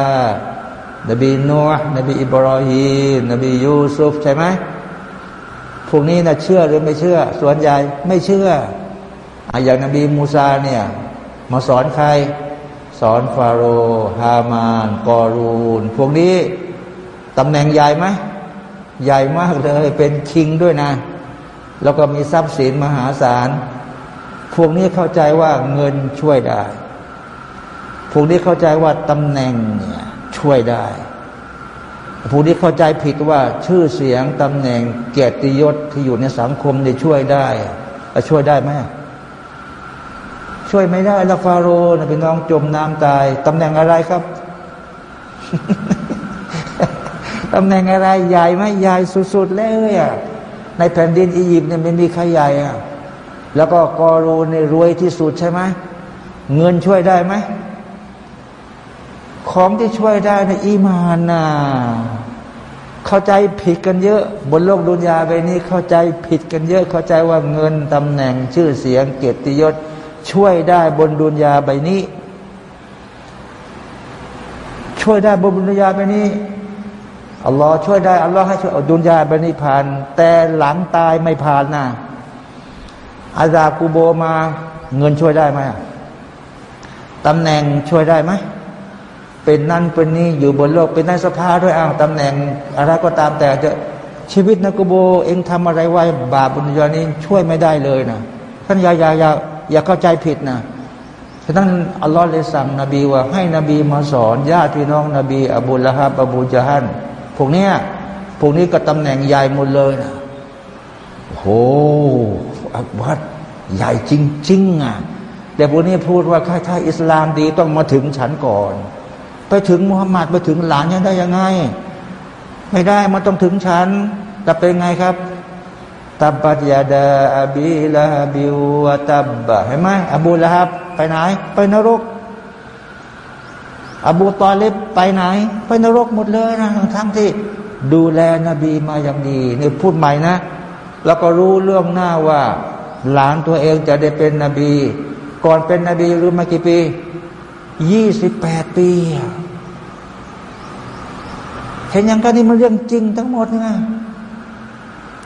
S1: นบีนูห์นบีอิบรอฮีมนบียูซุฟใช่ไหม พวกนี้นะเชื่อหรือไม่เชื่อ ส่วนใหญ่ไม่เชื่ออย่างนบีมูซาเนี่ยมาสอนใคร สอนฟาโรห์ฮามานกอรูน พวกนี้ตำแหน่งใหญ่ไหมใหญ่มากเลยเป็นคิงด้วยนะ แล้วก็มีทรัพย์สินมหาศาล พวกนี้เข้าใจว่าเงินช่วยได้ พวกนี้เข้าใจว่าตำแหน่งเนี่ยช่วยได้ ผู้ที่เข้าใจผิดว่าชื่อเสียงตำแหน่งเกียรติยศที่อยู่ในสังคมจะช่วยได้ช่วยได้ไหมช่วยไม่ได้ละฟาโรห์เป็นน้องจมน้ำตายตำแหน่งอะไรครับตำแหน่งอะไรใหญ่ไหมใหญ่สุดๆเลยอะในแผ่นดินอียิปต์เนี่ยไม่มีใครใหญ่อะแล้วก็กอรูเนี่ยรวยที่สุดใช่ไหมเงินช่วยได้ไหม ของที่ช่วยได้ในอีมานนะเข้าใจผิดกันเยอะ บนโลกดุนยาไปนี้เข้าใจผิดกันเยอะ เข้าใจว่าเงินตำแหน่งชื่อเสียงเกียรติยศ ช่วยได้บนดุนยาใบนี้ ช่วยได้บนดุนยาใบนี้อัลลอฮ์ช่วยได้อัลลอฮ์ให้ช่วยดุนยาใบนี้ผ่าน แต่หลังตายไม่ผ่านนะอาซากูโบมา เงินช่วยได้ไหมตำแหน่งช่วยได้ไหม เป็นนั่นเป็นนี่อยู่บนโลกเป็นนายสภาด้วยอ้าวตำแหน่งอะไรก็ตามแต่จะชีวิตนักโบ เองทำอะไรไว้ บาปบุญญานี้ช่วยไม่ได้เลยนะท่านอย่าอย่าอย่าอย่าเข้าใจผิดนะฉะนั้นอัลลอฮ์เลยสั่งนบีว่าให้นบีมาสอนญาติพี่น้องนบีอบูละฮับอบูจาฮันพวกเนี้ยพวกนี้ก็ตำแหน่งใหญ่หมดเลยนะโหอักบัดใหญ่จริงๆอะแต่พวกนี้พูดว่าถ้าอิสลามดีต้องมาถึงฉันก่อน ไปถึงมุฮัมมัดไปถึงหลานยังได้ยังไง ไม่ได้มันต้องถึงฉันแต่เป็นไงครับตับบัตยาดาอบีลาบิวตับบะเห็นไหมอบูละฮับไปไหน ไปนรก อบูตอเลบไปไหน ไปนรกหมดเลยนะทั้งที่ดูแลนบีมาอย่างดีนี่พูดใหม่นะ แล้วก็รู้เรื่องหน้าว่า หลานตัวเองจะได้เป็นนบี ก่อนเป็นนบีรู้มากี่ปี ยี่สิบแปดปี เห็นอย่างกันนี่มันเรื่องจริงทั้งหมดนะ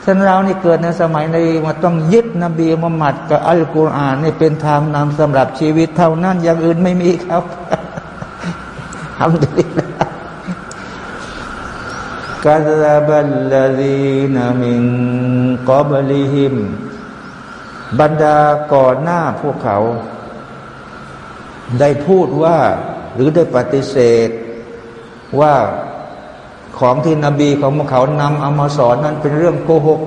S1: ท่านเรานี่เกิดในสมัยในมาต้องยึดนบีมุฮัมมัดกับอัลกุรอานนี่เป็นทางนำสำหรับชีวิตเท่านั้น อย่างอื่นไม่มีครับทำดีนะกาซาบัลลาดีนามิงกอบลิฮิม บรรดาก่อนหน้าพวกเขา ได้พูดว่าหรือได้ปฏิเสธว่าของที่นบีของเขานำเอามาสอนนั้นเป็นเรื่องโกหก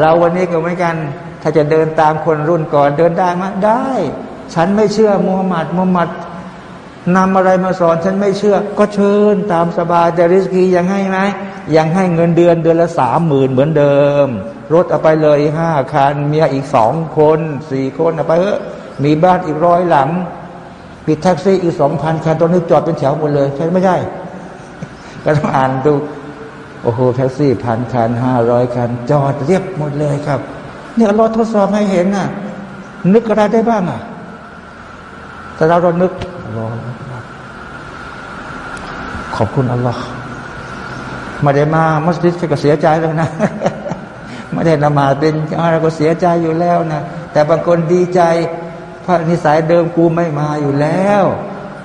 S1: เราวันนี้ก็เหมือนกัน ถ้าจะเดินตามคนรุ่นก่อนเดินได้ไหมได้ ฉันไม่เชื่อมูฮัมหมัดมูฮัมหมัดนำอะไรมาสอนฉันไม่เชื่อ ก็เชิญตามสบายแต่ริสกียังให้ไหมยังให้เงินเดือนเดือนละสามหมื่นเหมือนเดิม รถเอาไปเลยห้าคัน เมียอีกสองคนสี่คนเอาไปเถอะมีบ้านอีกร้อยหลังปิดแท็กซี่อีกสองพันคันตอนนี้จอดเป็นแถวหมดเลย ใช่ไม่ใช่ก็ต้องอ่านดูโอ้โหแท็กซี่พันคันห้าร้อยคัน จอดเรียบหมดเลยครับ เนี่ยเราทดสอบให้เห็นน่ะ นึกอะไรได้บ้างอะ แต่เราเรานึกรอขอบคุณอัลลอฮ์มาได้มามัสยิดก็เสียใจแล้วนะ ไม่ได้นมาเป็นเราก็เสียใจอยู่แล้วนะแต่บางคนดีใจพระนิสัยเดิมกูไม่มาอยู่แล้ว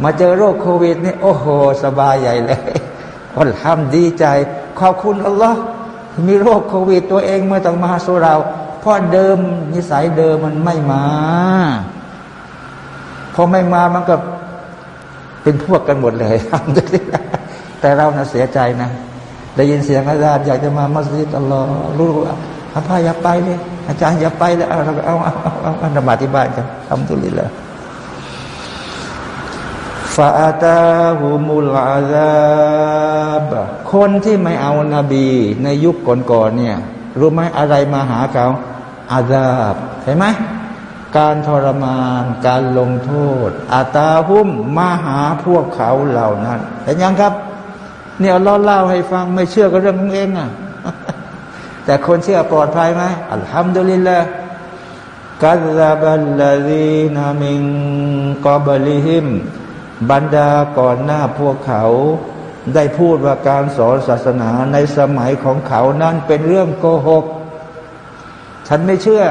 S1: มาเจอโรคโควิดนี่โอ้โห สบายใหญ่เลยอัลฮัมดีใจ ขอบคุณอัลลอฮ์มีโรคโควิดตัวเองเมื่อต้องมาสู่เราเพราะเดิมนิสัยเดิมมันไม่มาพอไม่มามันก็เป็นพวกกันหมดเลยแต่เรานะเสียใจนะ ได้ยินเสียงอาจารย์อยากจะมามัสยิดอัลลอฮ์รู้ว่า อาภาอย่าไปเลยอาจารย์อย่าไปเลยเอาเอาเอาเอาเอานมาที่บ้านกันทำตุลิละฟาอาตาหูมุลอาซาบคนที่ไม่เอานาบี ในยุคก่อนๆเนี่ย รู้ไหมอะไรมาหาเขาอาซาบเห็นไหมการทรมาน การลงโทษ อาตาหุ้มมาหาพวกเขาเหล่านั้นเห็นยังครับเนี่ยเราเล่าให้ฟังไม่เชื่อก็เรื่องของเองอะ แต่คนเชื่อปลอดภัยไหมอัลฮัมดุลิลละกัลาบัลลาดีนามิงกอบลิฮิมบรรดาก่อนหน้าพวกเขา ได้พูดว่าการสอนศาสนาในสมัยของเขานั้นเป็นเรื่องโกหก ฉันไม่เชื่อ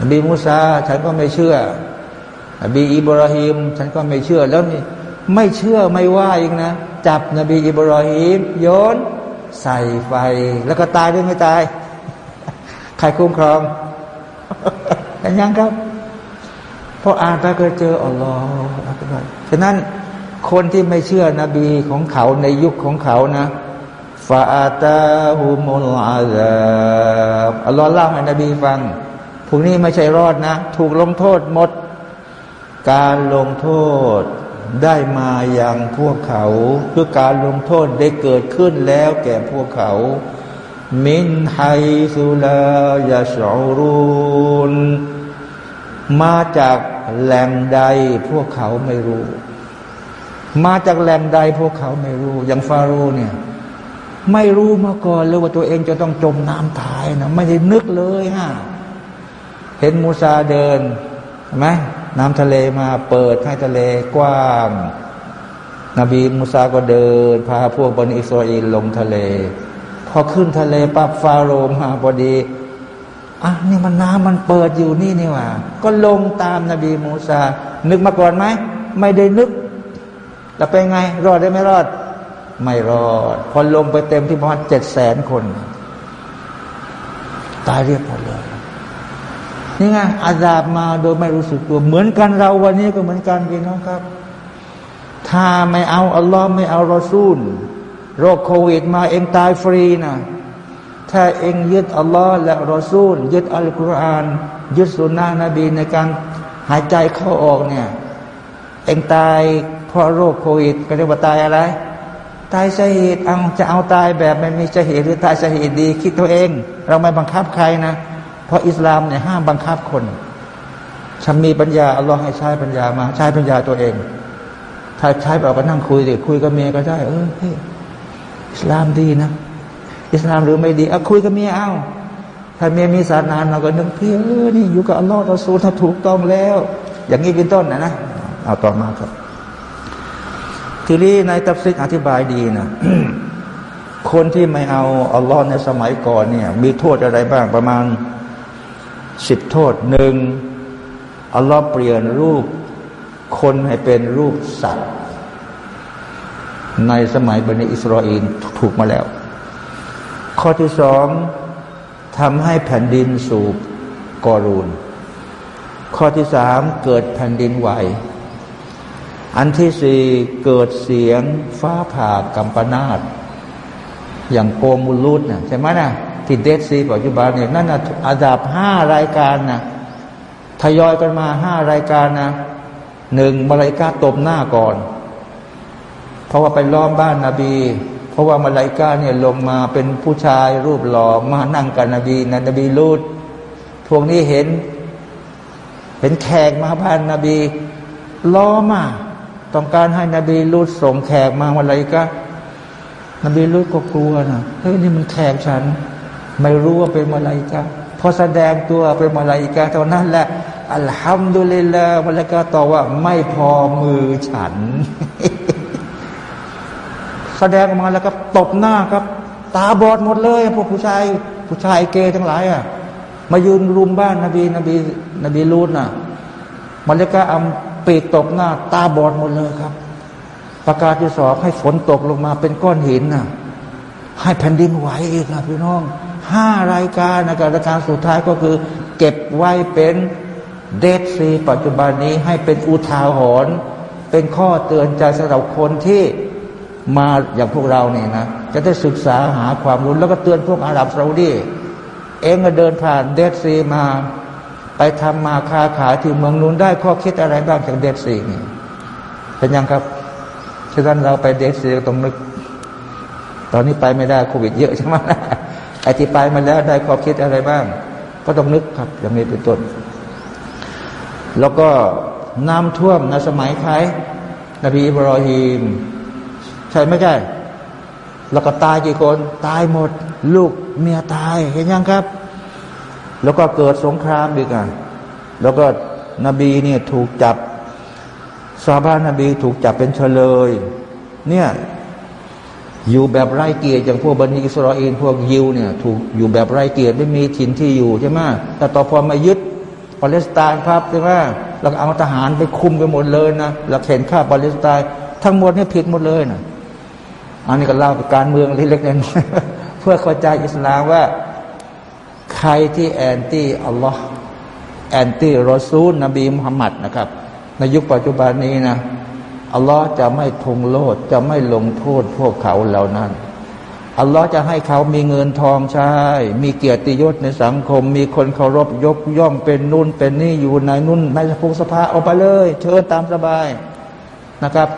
S1: นบีมูซาฉันก็ไม่เชื่อนบีอิบราฮิมฉันก็ไม่เชื่อแล้วนี่ไม่เชื่อไม่ว่าอีกนะ จับนบีอิบรอฮิมโยน ใส่ไฟ แล้วก็ตายหรือไม่ตาย ใครคุ้มครองกันยังครับพออ่านไปก็เจออัลลอฮฺฉะนั้นคนที่ไม่เชื่อนบีของเขาในยุคของเขานะฟาอาตาฮูมุลอาซาบอัลลอฮ์เล่าให้นบีฟังพวกนี้ไม่ใช่รอดนะ ถูกลงโทษหมด การลงโทษ ได้มาอย่างพวกเขาเพื่อการลงโทษได้เกิดขึ้นแล้วแก่พวกเขา มินไฮสุลายาชอรูนมาจากแหล่งใดพวกเขาไม่รู้ มาจากแหล่งใดพวกเขาไม่รู้ อย่างฟาโรห์เนี่ย ไม่รู้มาก่อนเลยว่าตัวเองจะต้องจมน้ำตายนะไม่ได้นึกเลยฮะเห็นมูซาเดินใช่ไหม น้ำทะเลมาเปิดให้ทะเลกว้าง นบีมุสาก็เดิน พาพวกบนอิสราเอลลงทะเล พอขึ้นทะเลปั๊บฟาโรห์มาพอดีอะนี่มันน้ำมันเปิดอยู่นี่นี่ว่า ก็ลงตามนาบีมูซา นึกมาก่อนไหม ไม่ได้นึก แล้วเป็นไง รอดได้ไม่รอด ไม่รอด พอลงไปเต็มที่ประมาณเจ็ดแสนคน ตายเรียบหมดเลย นี่ไงอาซาบมาโดยไม่รู้สึกตัว เหมือนกันเราวันนี้ก็เหมือนกันพี่น้องครับ ถ้าไม่เอาอัลลอฮ์ไม่เอารอซูล โรคโควิด มาเองตายฟรีนะถ้าเองยึดอัลลอฮ์และรอซูล ยึดอัลกุรอาน ยึดสุนนะนบีในการหายใจเข้าออกเนี่ย เองตายเพราะโรคโควิด ก็เรียกว่าตายอะไร ตายชาหิดเอาจะเอาตายแบบไม่มีชาหิดหรือตายชาหิดดี คิดตัวเอง เราไม่บังคับใครนะ เพราะอิสลามเนี่ยห้ามบังคับคนฉันมีปัญญาอัลลอฮ์ให้ใช้ปัญญามา ใช้ปัญญาตัวเอง ถ้าใช้แบบก็นั่งคุยสิคุยกับเมียก็ได้ เออเฮ้อิสลามดีนะ อิสลามหรือไม่ดีเอาคุยกับเมียเอาถ้าเมียมีศาสนาเราก็นึกพี่เออนี่อยู่กับอัลลอฮ์เราสูถ้าถูกต้องแล้ว อย่างนี้เป็นต้นนะนะเอาต่อมาครับ ทีนี้ในตัฟซิกอธิบายดีนะคนที่ไม่เอาอัลลอฮ์ในสมัยก่อนเนี่ย มีโทษอะไรบ้างประมาณ สิบโทษหนึ่งอัลลอฮ์เปลี่ยนรูปคนให้เป็นรูปสัตว์ ในสมัยบันิอิสราเอลถูกมาแล้ว ข้อที่สองทำให้แผ่นดินสูบกอรูน ข้อที่สามเกิดแผ่นดินไหว อันที่สี่เกิดเสียงฟ้าผ่ากัมปนาตอย่างโกมุลูดนะใช่ไหมนะ ที่เดซีปัจจุบันเนี่ยนั่นนะอาดาบห้ารายการนะทยอยกันมาห้ารายการนะหนึ่งมาลายกาตบหน้าก่อน เพราะว่าไปล้อมบ้านนาบี เพราะว่ามาลายกาเนี่ยลงมาเป็นผู้ชายรูปหล่อมานั่งกับนบีนนบีลูดพวกนี้เห็น เห็นแขกมาบ้านนาบี ล้อมา ต้องการให้นบีลุดส่งแขกมาอะไรก็นบีลุดก็กลัวนะเฮ้ยนี่มันแขกฉัน ไม่รู้ว่าเป็นอะไรก็พอแสดงตัวเป็นอะไรก็เท่านั้นแหละอัลฮัมดุลิลลาห์มาลยกาตอบว่าไม่พอมือฉัน แสดงออกมาแล้วก็ตบหน้าครับ ตาบอดหมดเลยพวกผู้ชายผู้ชายเกย์ทั้งหลายอะมายืนรุมบ้านนบีนบีนบีลูดน่ะมาเลกาอัมปีกตบหน้า ตาบอดหมดเลยครับ ประกาศที่สอบให้ฝนตกลงมาเป็นก้อนหินน่ะให้แผ่นดินไหวอีกนะพี่น้อง ห้ารายการนะการรายการสุดท้ายก็คือ เก็บไว้เป็นเดทซีปัจจุบันนี้ให้เป็นอุทาหรณ์เป็นข้อเตือนใจสำหรับคนที่มาอย่างพวกเราเนี่ยนะจะได้ศึกษาหาความรู้แล้วก็เตือนพวกอาหรับซาอุดีเองก็เดินผ่านเดดซีมา ไปทำมาค้าขายที่เมืองนู้นได้ข้อคิดอะไรบ้างจากเดดซีนี่เป็นยังครับฉะนั้นเราไปเดดซีต้องนึก ตอนนี้ไปไม่ได้โควิดเยอะใช่ไหม อ้ที่ไปมาแล้วได้ข้อคิดอะไรบ้าง ก็ต้องนึกครับ อย่างนี้เป็นต้น แล้วก็น้ำท่วมในสมัยใครนบีบรอฮีม ใช่ไม่ใช่ แล้วก็ตายกี่คน ตายหมด ลูกเมียตายเห็นยังครับ แล้วก็เกิดสงครามอีกอะแล้วก็นบีเนี่ยถูกจับซาบานนบีถูกจับเป็นเฉลย เนี่ย อยู่แบบไร้เกียรติอย่างพวกบันิอิสราเอลพวกยิวเนี่ยถูกอยู่แบบไร้เกียรติไม่มีถิ่นที่อยู่ใช่ไหมแต่ต่อพอมายึดปาเลสไตน์ครับใช่ไหมแล้วเอาทหารไปคุมไปหมดเลยนะแล้วเห็นข้าปาเลสไตน์ทั้งหมดนี่ผิดหมดเลยนะอันนี้ก็เล่าการเมืองเล็กๆน้อยๆเพื่อเข้าใจอิสลามว่า ใครที่แอนตี้อัลลอฮ์แอนตี้รอซูลนบีมุฮัมมัดนะครับ ในยุคปัจจุบันนี้นะ อัลลอฮ์จะไม่ทงโลดจะไม่ลงโทษพวกเขาเหล่านั้น อัลลอฮ์จะให้เขามีเงินทองใช้มีเกียรติยศในสังคม มีคนเคารพยกย่องเป็นนุ่นเป็นนี่อยู่ในนุ่นในสภสภาเอาไปเลย เชิญตามสบายนะครับ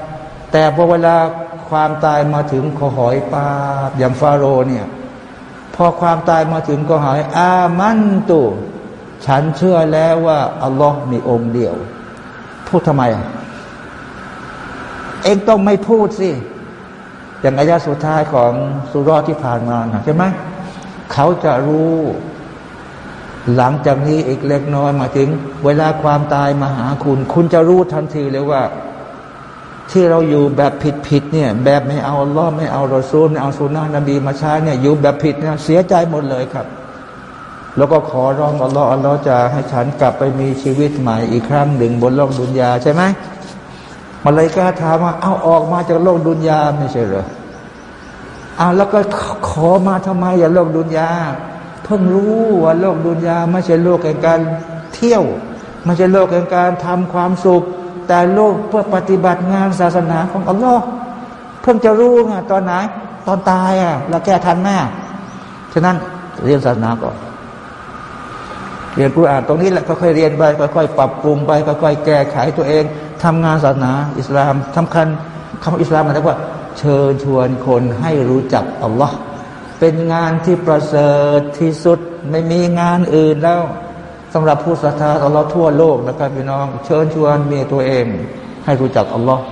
S1: แต่พอเวลาความตายมาถึงขอหอยปาอย่างฟาโรเนี่ยพอความตายมาถึงก็หอยอามันตุฉันเชื่อแล้วว่า อัลลอฮ์มีองค์เดียว พูดทำไม เองต้องไม่พูดสิ อย่างอายะสุดท้ายของสุรอที่ผ่านมาใช่ไหมเขาจะรู้ หลังจากนี้อีกเล็กน้อยมาถึง เวลาความตายมาหาคุณ คุณจะรู้ทันทีเลยว่า ที่เราอยู่แบบผิดผิดเนี่ย แบบไม่เอาล้อไม่เอารอซูลไม่เอาสุนานะบีมาใช้เนี่ยอยู่แบบผิดเนี่ยเสียใจหมดเลยครับแล้วก็ขอร้องอัลลอฮ์อัลลอฮ์จะให้ฉันกลับไปมีชีวิตใหม่อีกครั้งหนึ่งบนโลกดุนยาใช่ไหม มาเลยก็ถามว่าเอาออกมาจากโลกดุนยาไม่ใช่เหรอเอาแล้วก็ขอมาทำไมอย่าโลกดุนยาเพิ่งรู้ว่าโลกดุนยาไม่ใช่โลกแห่งการเที่ยวไม่ใช่โลกแห่งการทำความสุข แต่โลกเพื่อปฏิบัติงานศาสนาของอัลลอฮ์เพิ่งจะรู้ไงตอนไหน ตอนตายอะเราแก้ทันแม่ฉะนั้นเรียนศาสนาก่อนเรียนกุรอานตรงนี้แหละค่อยๆเรียนไปค่อยๆปรับปรุงไปค่อยๆแก้ไขตัวเอง ทำงานศาสนาอิสลามสาคัญคำอิสลามหมายถึงว่า เชิญชวนคนให้รู้จักอัลลอฮ์เป็นงานที่ประเสริฐที่สุดไม่มีงานอื่นแล้วสำหรับผู้ศรัทธาอัลลอฮ์ทั่วโลกนะครับพี่น้อง เชิญชวนเมียตัวเอง ให้รู้จักอัลลอฮ์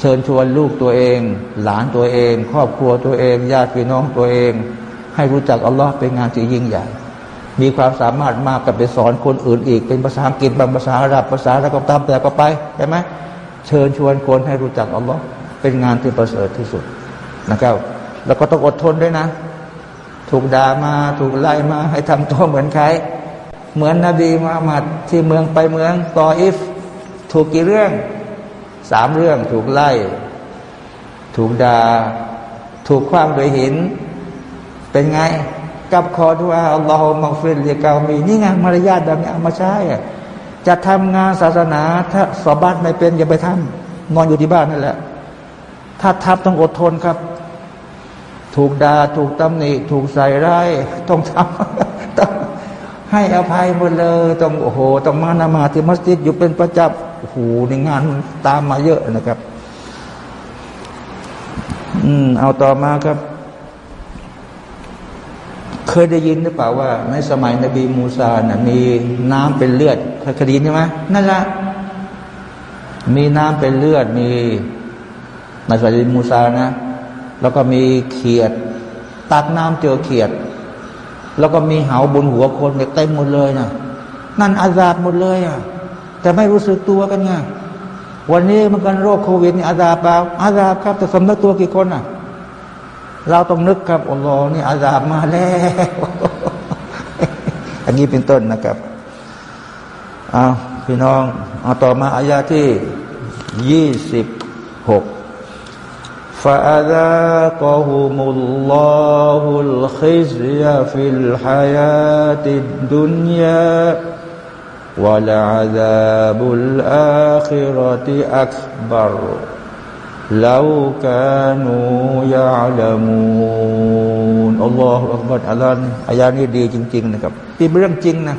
S1: เชิญชวนลูกตัวเอง หลานตัวเอง ครอบครัวตัวเองญาติพี่น้องตัวเอง ให้รู้จักอัลลอฮ์เป็นงานที่ยิ่งใหญ่ มีความสามารถมากกับไปสอนคนอื่นอีก เป็นภาษาอังกฤษบางภาษาอาหรับภาษาอะไรก็ตามแต่ก็ไปใช่ไหมเชิญชวนคนให้รู้จักอัลลอฮ์เป็นงานที่ประเสริฐที่สุดนะครับ แล้วก็ต้องอดทนด้วยนะ ถูกด่ามาถูกไล่มาให้ทำตัวเหมือนใคร เหมือนนบีมุฮัมมัดที่เมืองไปเมืองตออิฟ ถูกกี่เรื่องสามเรื่องถูกไล่ ถูกดา่าถูกคว้างโดยหิน เป็นไง กับคอที่ว่าอัลลอฮฺมักฟิรเรียกามีนี่ไงมารยาทแบบนี้เอามาใช้จะทำงานศาสนาถ้าสอบบ้านไม่เป็นอย่าไปทำนอนอยู่ที่บ้านนั่นแหละ ถ้าทับต้องอดทนครับ ถูกดา่าถูกตำหนิถูกใส่ร้ายต้องทำต้องให้อภัยหมดเลยต้องโอ้โหต้องมานามาที่มัสยิดอยู่เป็นประจับโอ้โหในงานตามมาเยอะนะครับ อืมเอาต่อมาครับ เคยได้ยินหรือเปล่าว่า ในสมัยนบีมูซานะ่ะมีน้ำเป็นเลือดเคยได้ยินใช่ไหมนั่นแหละมีน้ำเป็นเลือดมีในสายมูซานะ แล้วก็มีเขียด ตักน้ำเจอเขียด แล้วก็มีเหาบนหัวคนเต็มหมดเลยนะนั่นอาซาบหมดเลยอะแต่ไม่รู้สึกตัวกันไงวันนี้มันกันโรคโควิดนี่อาซาบเปล่าอาซาบครับแต่สำนึกตัวกี่คนอะ เราต้องนึกครับอัลลอฮ์นี่อาซาบมาแล้วอันนี้เป็นต้นนะครับอ้าวพี่น้องเอาต่อมาอายาที่ยี่สิบหก فأذاقهم الله الخزي في الحياة الدنيا ولعذاب الآخرة أكبر لو كانوا يعلمون الله أكبر อาจารย์อายานี้ดีจริงๆนะครับที่เรื่องจริงนะ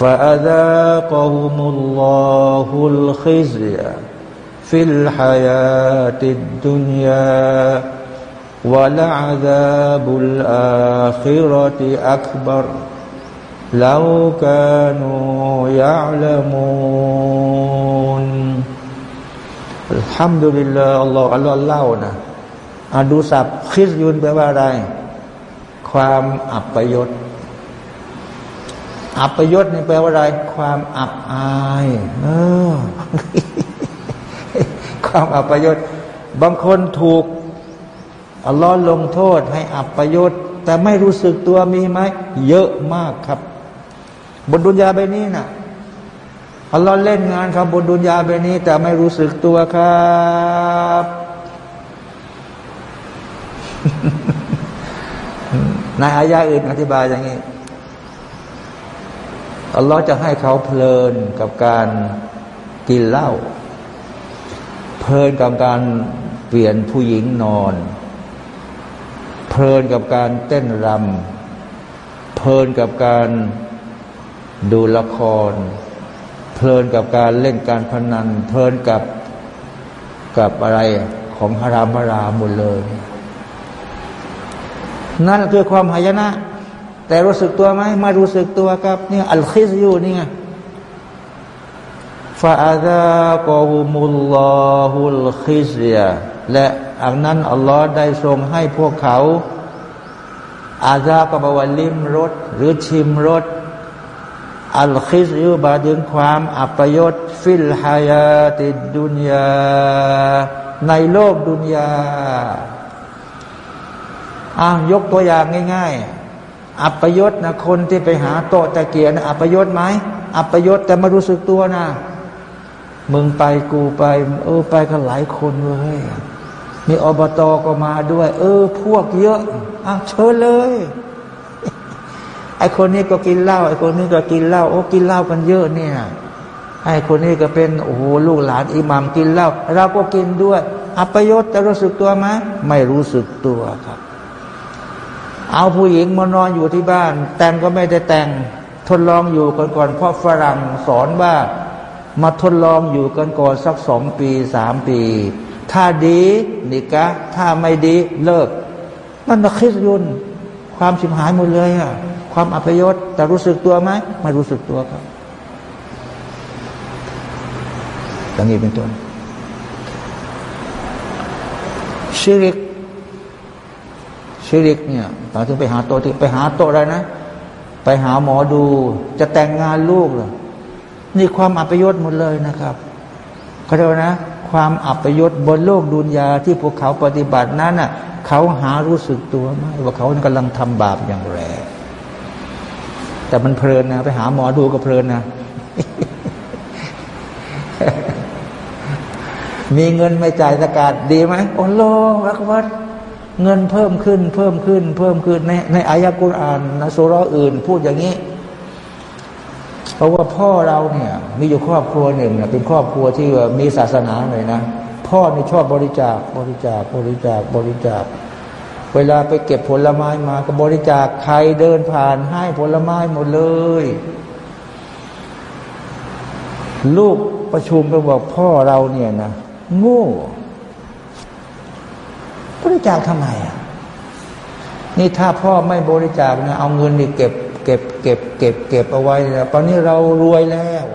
S1: فأذاقهم الله الخزي في الحياة الدنيا ولعذاب الآخرة أكبر لو كانوا يعلمون ฮัมดุลิลลลลอฮ์อัลลอฮ์เล่านะอาดูสับคริสยุนแปลว่าอะไร ความอับประยศอับประยศนี่แปลว่าอะไร ความอับอายเออความอับประยศบางคนถูกอัลลอฮ์ลงโทษให้อับประยศแต่ไม่รู้สึกตัวมีไหมเยอะมากครับ บนดุนยาใบนี้นะ่ะ อัลลอฮ์เล่นงานครับบนดุนยาใบนี้ แต่ไม่รู้สึกตัวครับในอายาอื่นอธิบายอย่างนี้อัลลอฮ์จะให้เขาเพลินกับการกินเหล้าเพลินกับการเปลี่ยนผู้หญิงนอน เพลินกับการเต้นรำเพลินกับการดูละคร เพลินกับการเล่นการพนัน เพลินกับกับอะไรของฮารามฮารามหมดเลย นั่นคือความหายนะ แต่รู้สึกตัวไหมไม่รู้สึกตัวครับนี่อัลคิสอยู่นี่ไงฟาอาดากอุมุลลอฮุลคิซยและอันนั้นอัลลอฮ์ได้ทรงให้พวกเขา อาซาก็บวลิมรสหรือชิมรส อัลคิซยูบาดึงความอัปยศฟิลฮายาติดุนยาในโลกดุนยาอะยกตัวอย่างง่าย ๆ อัปยศนะคนที่ไปหาโตตะเกียนอัปยศไหมอัปยศแต่ไม่รู้สึกตัวนะมึงไปกูไป เออไปกันหลายคนเลยมีอบตก็มาด้วย เออ พวกเยอะอะเชิญเลย ไอคนนี้ก็กินเหล้าไอคนนี้ก็กินเหล้าโอ้กินเหล้ากันเยอะเนี่ยไอคนนี้ก็เป็นโอ้โหลูกหลานอิหมัมกินเหล้าเราก็กินด้วย อัปยศจะรู้สึกตัวไหมไม่รู้สึกตัวครับ เอาผู้หญิงมานอนอยู่ที่บ้าน แต่งก็ไม่ได้แต่งทดลองอยู่ก่อนก่อนเพราะฝรั่งสอนว่ามาทดลองอยู่กันก่อนสักสองปีสามปี ถ้าดีนิกะ ถ้าไม่ดีเลิกนั่นนะคิดยุนความชิมหายหมดเลยอะ ความอัปยศแต่รู้สึกตัวไหมไม่รู้สึกตัวครับอย่างนี้เป็นต้นชิริกชิริกเนี่ยตอนที่ไปหาโตที่ไปหาโตอะไรนะ ไปหาหมอดู จะแต่งงานลูกเหรอนี่ความอัปยศหมดเลยนะครับเขาเรียกนะ ความอัปยศบนโลกดุนยาที่พวกเขาปฏิบัตินั้นน่ะเขาหารู้สึกตัวไหมว่าเขากำลังทำบาปอย่างแรง แต่มันเพลินนะไปหาหมอดูก็เพลินนะมีเงินไม่จ่ายสกาดดีไหมโอ้โลรักวัดเงินเพิ่มขึ้น เพิ่มขึ้น เพิ่มขึ้นในในอายะกุรอานนะสุรอื่น พูดอย่างนี้ เพราะว่าพ่อเราเนี่ย มีอยู่ครอบครัวหนึ่งเนี่ยเป็นครอบครัวที่มีศาสนาหน่อยนะพ่อนี่ชอบบริจาคบริจาคบริจาคบริจาค เวลาไปเก็บผลไม้มาก็บริจาคใครเดินผ่านให้ผลไม้หมดเลย ลูกประชุมไปบอกพ่อเราเนี่ยนะโง่บริจาคทำไมอะนี่ถ้าพ่อไม่บริจาคนะเอาเงินนี่เก็บ เก็บ เก็บ เก็บ เก็บเอาไว้แล้วตอนนี้เรารวยแล้ว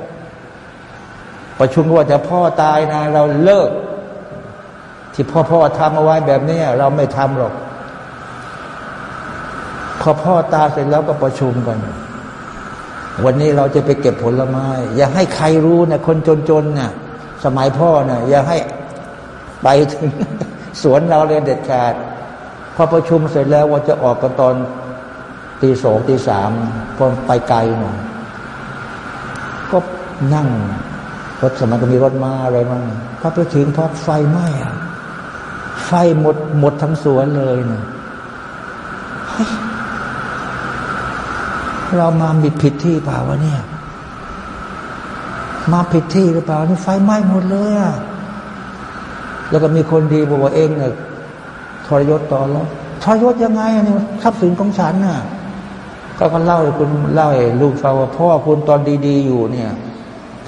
S1: ประชุมว่าจะพ่อตายนะ เราเลิก ที่พ่อพ่อทำเอาไว้แบบนี้เราไม่ทำหรอก พอพ่อตาเสร็จแล้วก็ประชุมกัน วันนี้เราจะไปเก็บผลไม้ อย่าให้ใครรู้นะคนจนๆนะ่ะสมัยพ่อนะ่ะอย่าให้ไปถึงสวนเราเลยเด็ดขาดพอประชุมเสร็จแล้วว่าจะออกกันตอนตีสองตีสามพอไปไกลหน่อยก็นั่งรถสมัยก็มีรถมาอะไรมางพอไปถึงพอไฟไหม้ไฟหมดหมดทั้งสวนเลยนะ เรามาบิดผิดที่เปล่าวะเนี่ย มาผิดที่หรือเปล่านี่ไฟไหม้หมดเลยอะแล้วก็มีคนดีบอกว่าเองเนี่ยทรยศต่อแล้วทรยศยังไงอันนี้ทรัพย์สินของฉันน่ะก็ก็เล่าให้คุณเล่าให้ลูกฟังว่าพ่อคุณตอนดีๆอยู่เนี่ย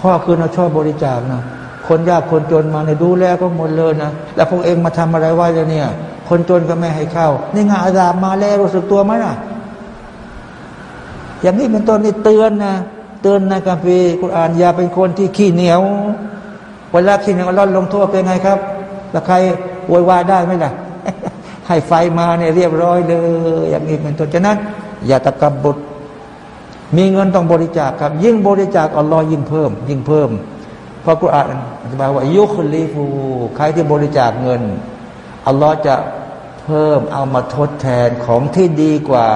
S1: พ่อคือเราชอบบริจาคนะคนยากคนจนมาเนี่ยดูแลก็หมดเลยนะแล้วพวกเองมาทำอะไรไว้เลยเนี่ย คนจนก็ไม่ให้เข้า นี่งานอาดาบมาแล้วรู้สึกตัวไหมนะ อย่างนี้เป็นต้นนี่เตือนนะเตือนในกัมภีร์กุรอานอย่าเป็นคนที่ขี้เหนียว เวลาขี้เหนียวร้อนลงโทษเป็นไงครับแล้วใครโวยวายได้ไหมล่ะให้ไฟมาเนี่ยเรียบร้อยเลย อย่างนี้เป็นต้นฉะนั้น อย่าตะกบดมีเงินต้องบริจาคครับ ยิ่งบริจาคอัลลอฮ์ยิ่งเพิ่ม ยิ่งเพิ่มเพราะกุรอานอธิบายว่ายุคลีฟูใครที่บริจาคเงินอัลลอฮ์จะเพิ่มเอามาทดแทนของที่ดีกว่า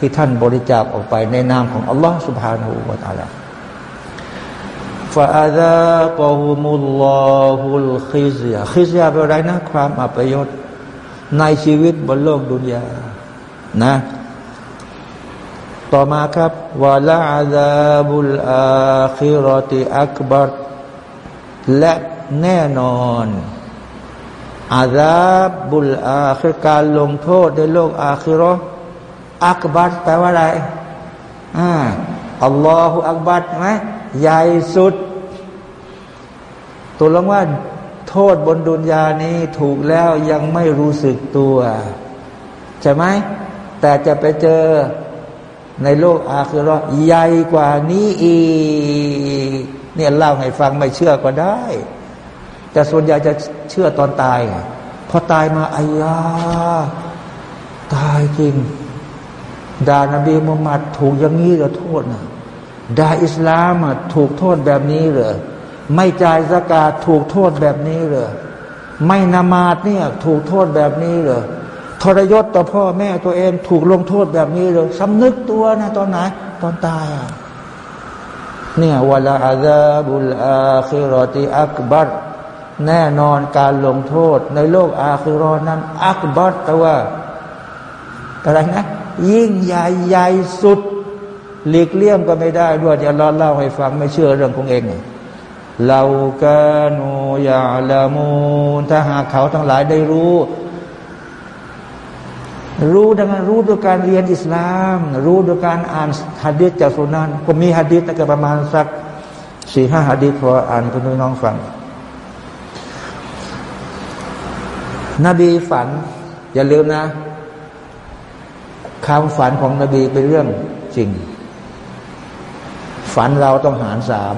S1: ที่ท่านบริจาคออกไปในนามของอัลลอฮ์สุบฮานาหูวาตาลาฟาอาดะกอฮุมุลลอฮุลคิซยาคิซยาเป็นไรนะความอัปยศในชีวิตบนโลกดุนยานะ ต่อมาครับวะลาอาซาบุลอาคิรติอักบัรและแน่นอนอาซาบุลอาคือการลงโทษในโลกอาคิรอ อักบัรแปลว่าอะไรอ่าอัลลอฮฺอักบัรไหมใหญ่สุดตัวลงว่าโทษบนดุนยานี้ถูกแล้วยังไม่รู้สึกตัว ใช่ไหม แต่จะไปเจอในโลกอาคือรอใหญ่กว่านี้อีกเนี่ยเล่าให้ฟังไม่เชื่อก็ได้ แต่ส่วนใหญ่จะเชื่อตอนตาย พอตายมาอายาตายจริง ด่านบีมุฮัมมัดถูกอย่างนี้เหรอโทษนะด่าอิสลามถูกโทษแบบนี้เหรอไม่จ่ายสกาถูกโทษแบบนี้เหรอไม่นามาดเนี่ยถูกโทษแบบนี้เหรอทรยศต่อพ่อแม่ตัวเองถูกลงโทษแบบนี้เลยสำนึกตัวนะตอนไหน ตอนตายอะเนี่ยวลาอาซาบุลอาคิรอติอักบัตแน่นอนการลงโทษในโลกอาคิรอนั้น อักบัตแต่ว่าอะไรนะ ยิ่งใหญ่ใหญ่สุด หลีกเลี่ยมก็ไม่ได้ด้วยเดี๋ยวเราเล่าให้ฟังไม่เชื่อเรื่องของเองเรากานูยาลามูถ้าหากเขาทั้งหลายได้รู้ รู้ดังนั้นรู้ด้วยการเรียนอิสลาม รู้ด้วยการอ่านฮัดดิษจากสุนันก็มีฮัดดิษก็ประมาณสักสี่ห้าฮัดดิษพออ่านคุณน้องฟัง นบีฝัน อย่าลืมนะ ความฝันของนบีเป็นเรื่องจริง ฝันเราต้องหารสาม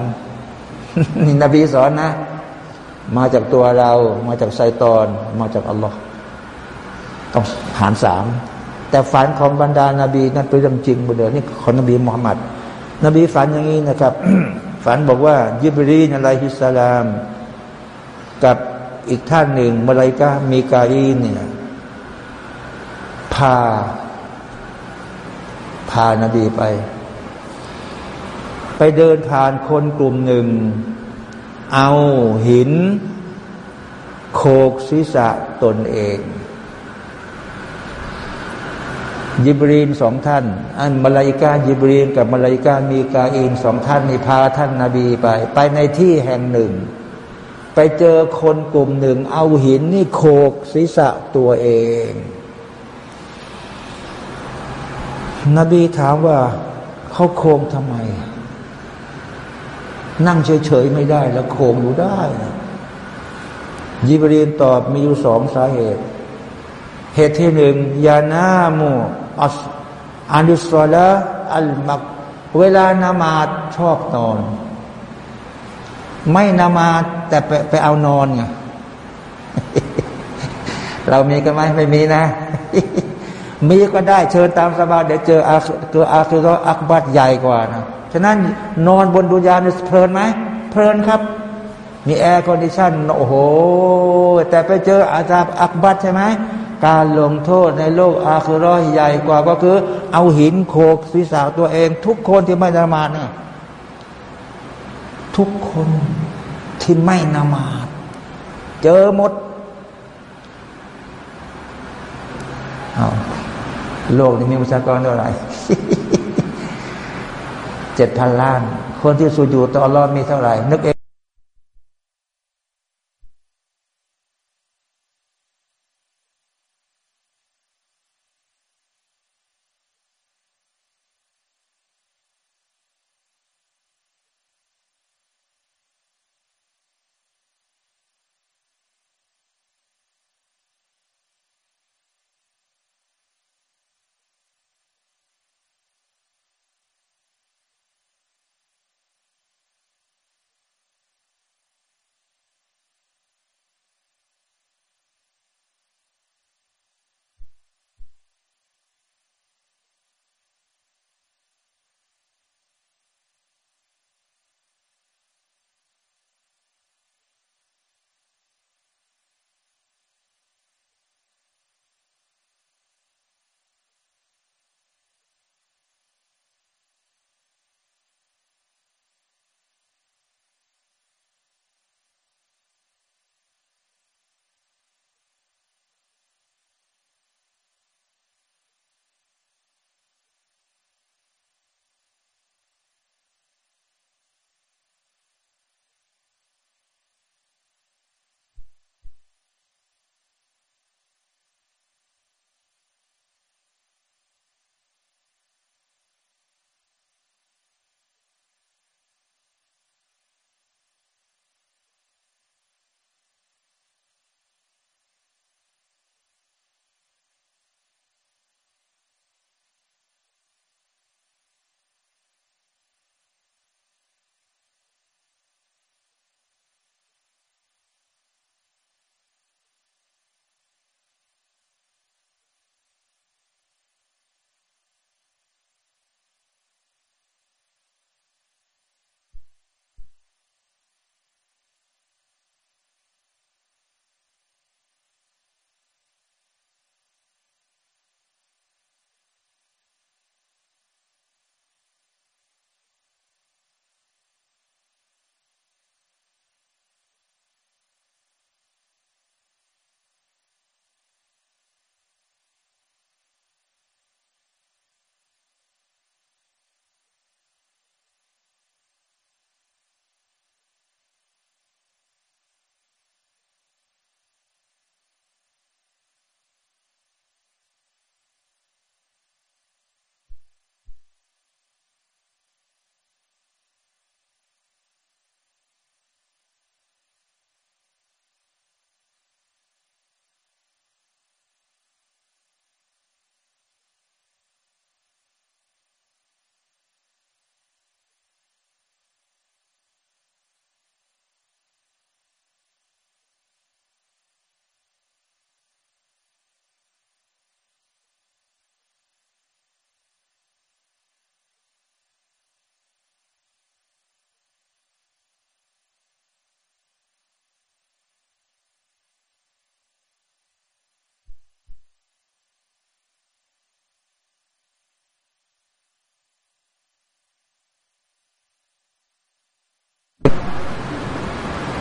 S1: นี่นบีสอนนะ มาจากตัวเรา มาจากไซตอน มาจากอัลลอฮ์ต้องหารสามแต่ฝันของบรรดานาบีนั้นเป็นเรื่องจริงหมดเลยนี่ของนบีมุฮัมมัดนบีฝันอย่างนี้นะครับ ฝันบอกว่า ยิบรีนอะลัยฮิสสลาม กับอีกท่านหนึ่งมาลายกามีกาอีนเนี่ยพา พานาบีไป ไปเดินผ่านคนกลุ่มหนึ่ง เอาหินโคกศีรษะตนเอง ยิบรีนสองท่าน อันมาลายกายิบรีนกับมาลายกามีกาอินสองท่านนี่พาท่านนาบีไป ไปในที่แห่งหนึ่ง ไปเจอคนกลุ่มหนึ่ง เอาหินนี่โคกศีรษะตัวเอง นบีถามว่าเขาโค้งทำไม นั่งเฉยๆไม่ได้ แล้วโค้งอยู่ได้ยิบรีนตอบมีอยู่สองสาเหตุ เหตุที่หนึ่งยานามูอัสอานุสลาอัลมักเวลานามาดชอบนอน ไม่นามาแต่ไปไปเอานอนไงเรามีกันไหมไม่มีนะ มีก็ได้เชิญตามสบายเดี๋ยวเจออาเจออาคืออักบัตใหญ่กว่านะฉะนั้นนอนบนดุนยาเนี่ยเพลินไหมเพลินครับ มีแอร์คอนดิชันโอ้โห แต่ไปเจออาจารย์อักบัตใช่ไหมการลงโทษในโลกอาคือร้อยใหญ่กว่าก็คือ เอาหินโขกศีรษะตัวเอง ทุกคนที่ไม่นมาเนี่ยทุกคนที่ไม่นมาเจอหมด เอา โลกนี้มีประชากรเท่าไหร่เจ็ดพันล้าน คนที่สูญอยู่ต่อรอดมีเท่าไหร่ นึกเอ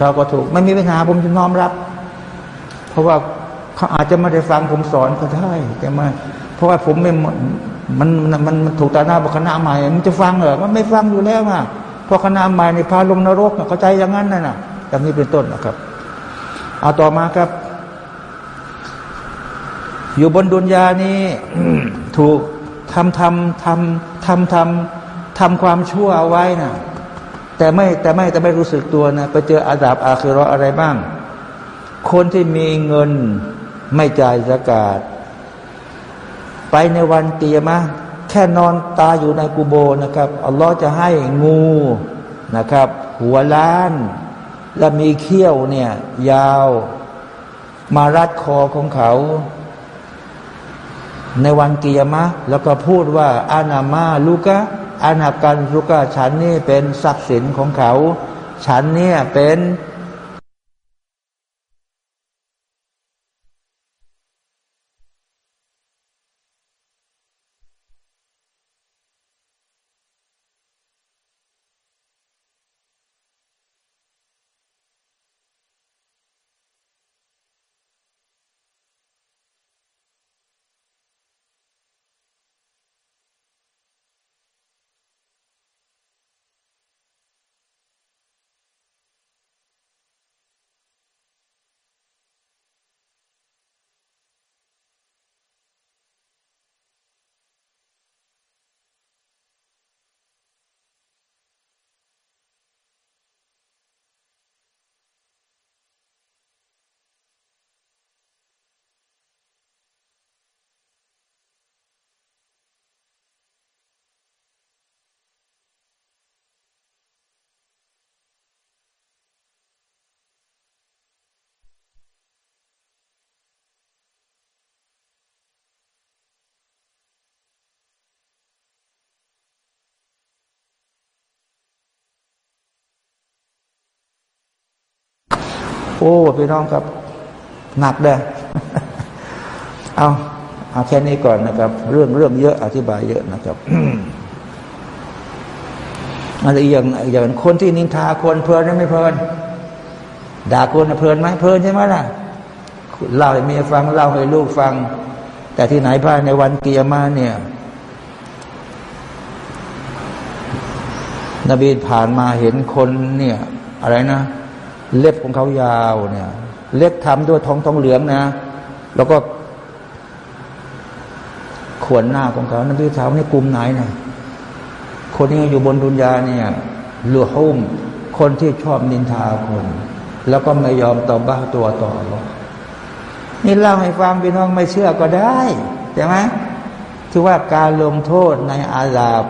S1: เราก็ถูก ไม่มีปัญหาผมจะน้อมรับ เพราะว่าเขาอาจจะไม่ได้ฟังผมสอนก็ได้แต่มาเพราะว่าผมไม่มันมันมันถูกตาหน้าบอกคณะใหม่ มันจะฟังเหรอมันไม่ฟังอยู่แล้วอะเพราะคณะใหม่ในพาลงนรกเข้าใจอย่างนั้นน่ะอย่างนี้เป็นต้นนะครับ เอาต่อมาครับ อยู่บนดุนยานี้ถูกทำทำทำทำทำทำความชั่วเอาไว้นะ่ะ แต่ไม่แต่ไม่แต่ไม่รู้สึกตัวนะไปเจออาดาบอาคือรออะไรบ้าง คนที่มีเงินไม่จ่ายสกาดไปในวันเตียมะแค่นอนตาอยู่ในกูโบนะครับอัลลอฮ์จะให้งูนะครับ หัวล้าน และมีเขี้ยวเนี่ย ยาว มารัดคอของเขา ในวันเกิยมะแล้วก็พูดว่าอานามาลูกะ อานาการสุกะฉันนี่เป็นทรัพย์สินของเขา ฉันเนี่ยเป็น โอ้พี่น้องครับ หนักเด้อเอาเอาแค่นี้ก่อนนะครับ เรื่องเรื่องเยอะอธิบายเยอะนะครับอะไรอย่างอย่างคนที่นินทาคนเพลินไม่เพลินด่าคนเพลินไหมเพลินใช่ไหมล่ะเล่าให้เมียฟังเล่าให้ลูกฟัง แต่ที่ไหนพาในวันเกียรมาเนี่ย นบีผ่านมาเห็นคนเนี่ย อะไรนะ เล็บของเขายาวเนี่ย เล็บทำด้วยทองทองเหลืองนะ แล้วก็ขวนหน้าของเขานั่นพี่ถามนี่กลุ่มไหนนะคนที่อยู่บนดุนยาเนี่ยหลือหุ้มคนที่ชอบนินทาคน แล้วก็ไม่ยอมต่อบ้าตัวต่อหรอกนี่เล่าให้ฟังพี่น้องไม่เชื่อก็ได้ใช่ไหมที่ว่าการลงโทษในอาลาบ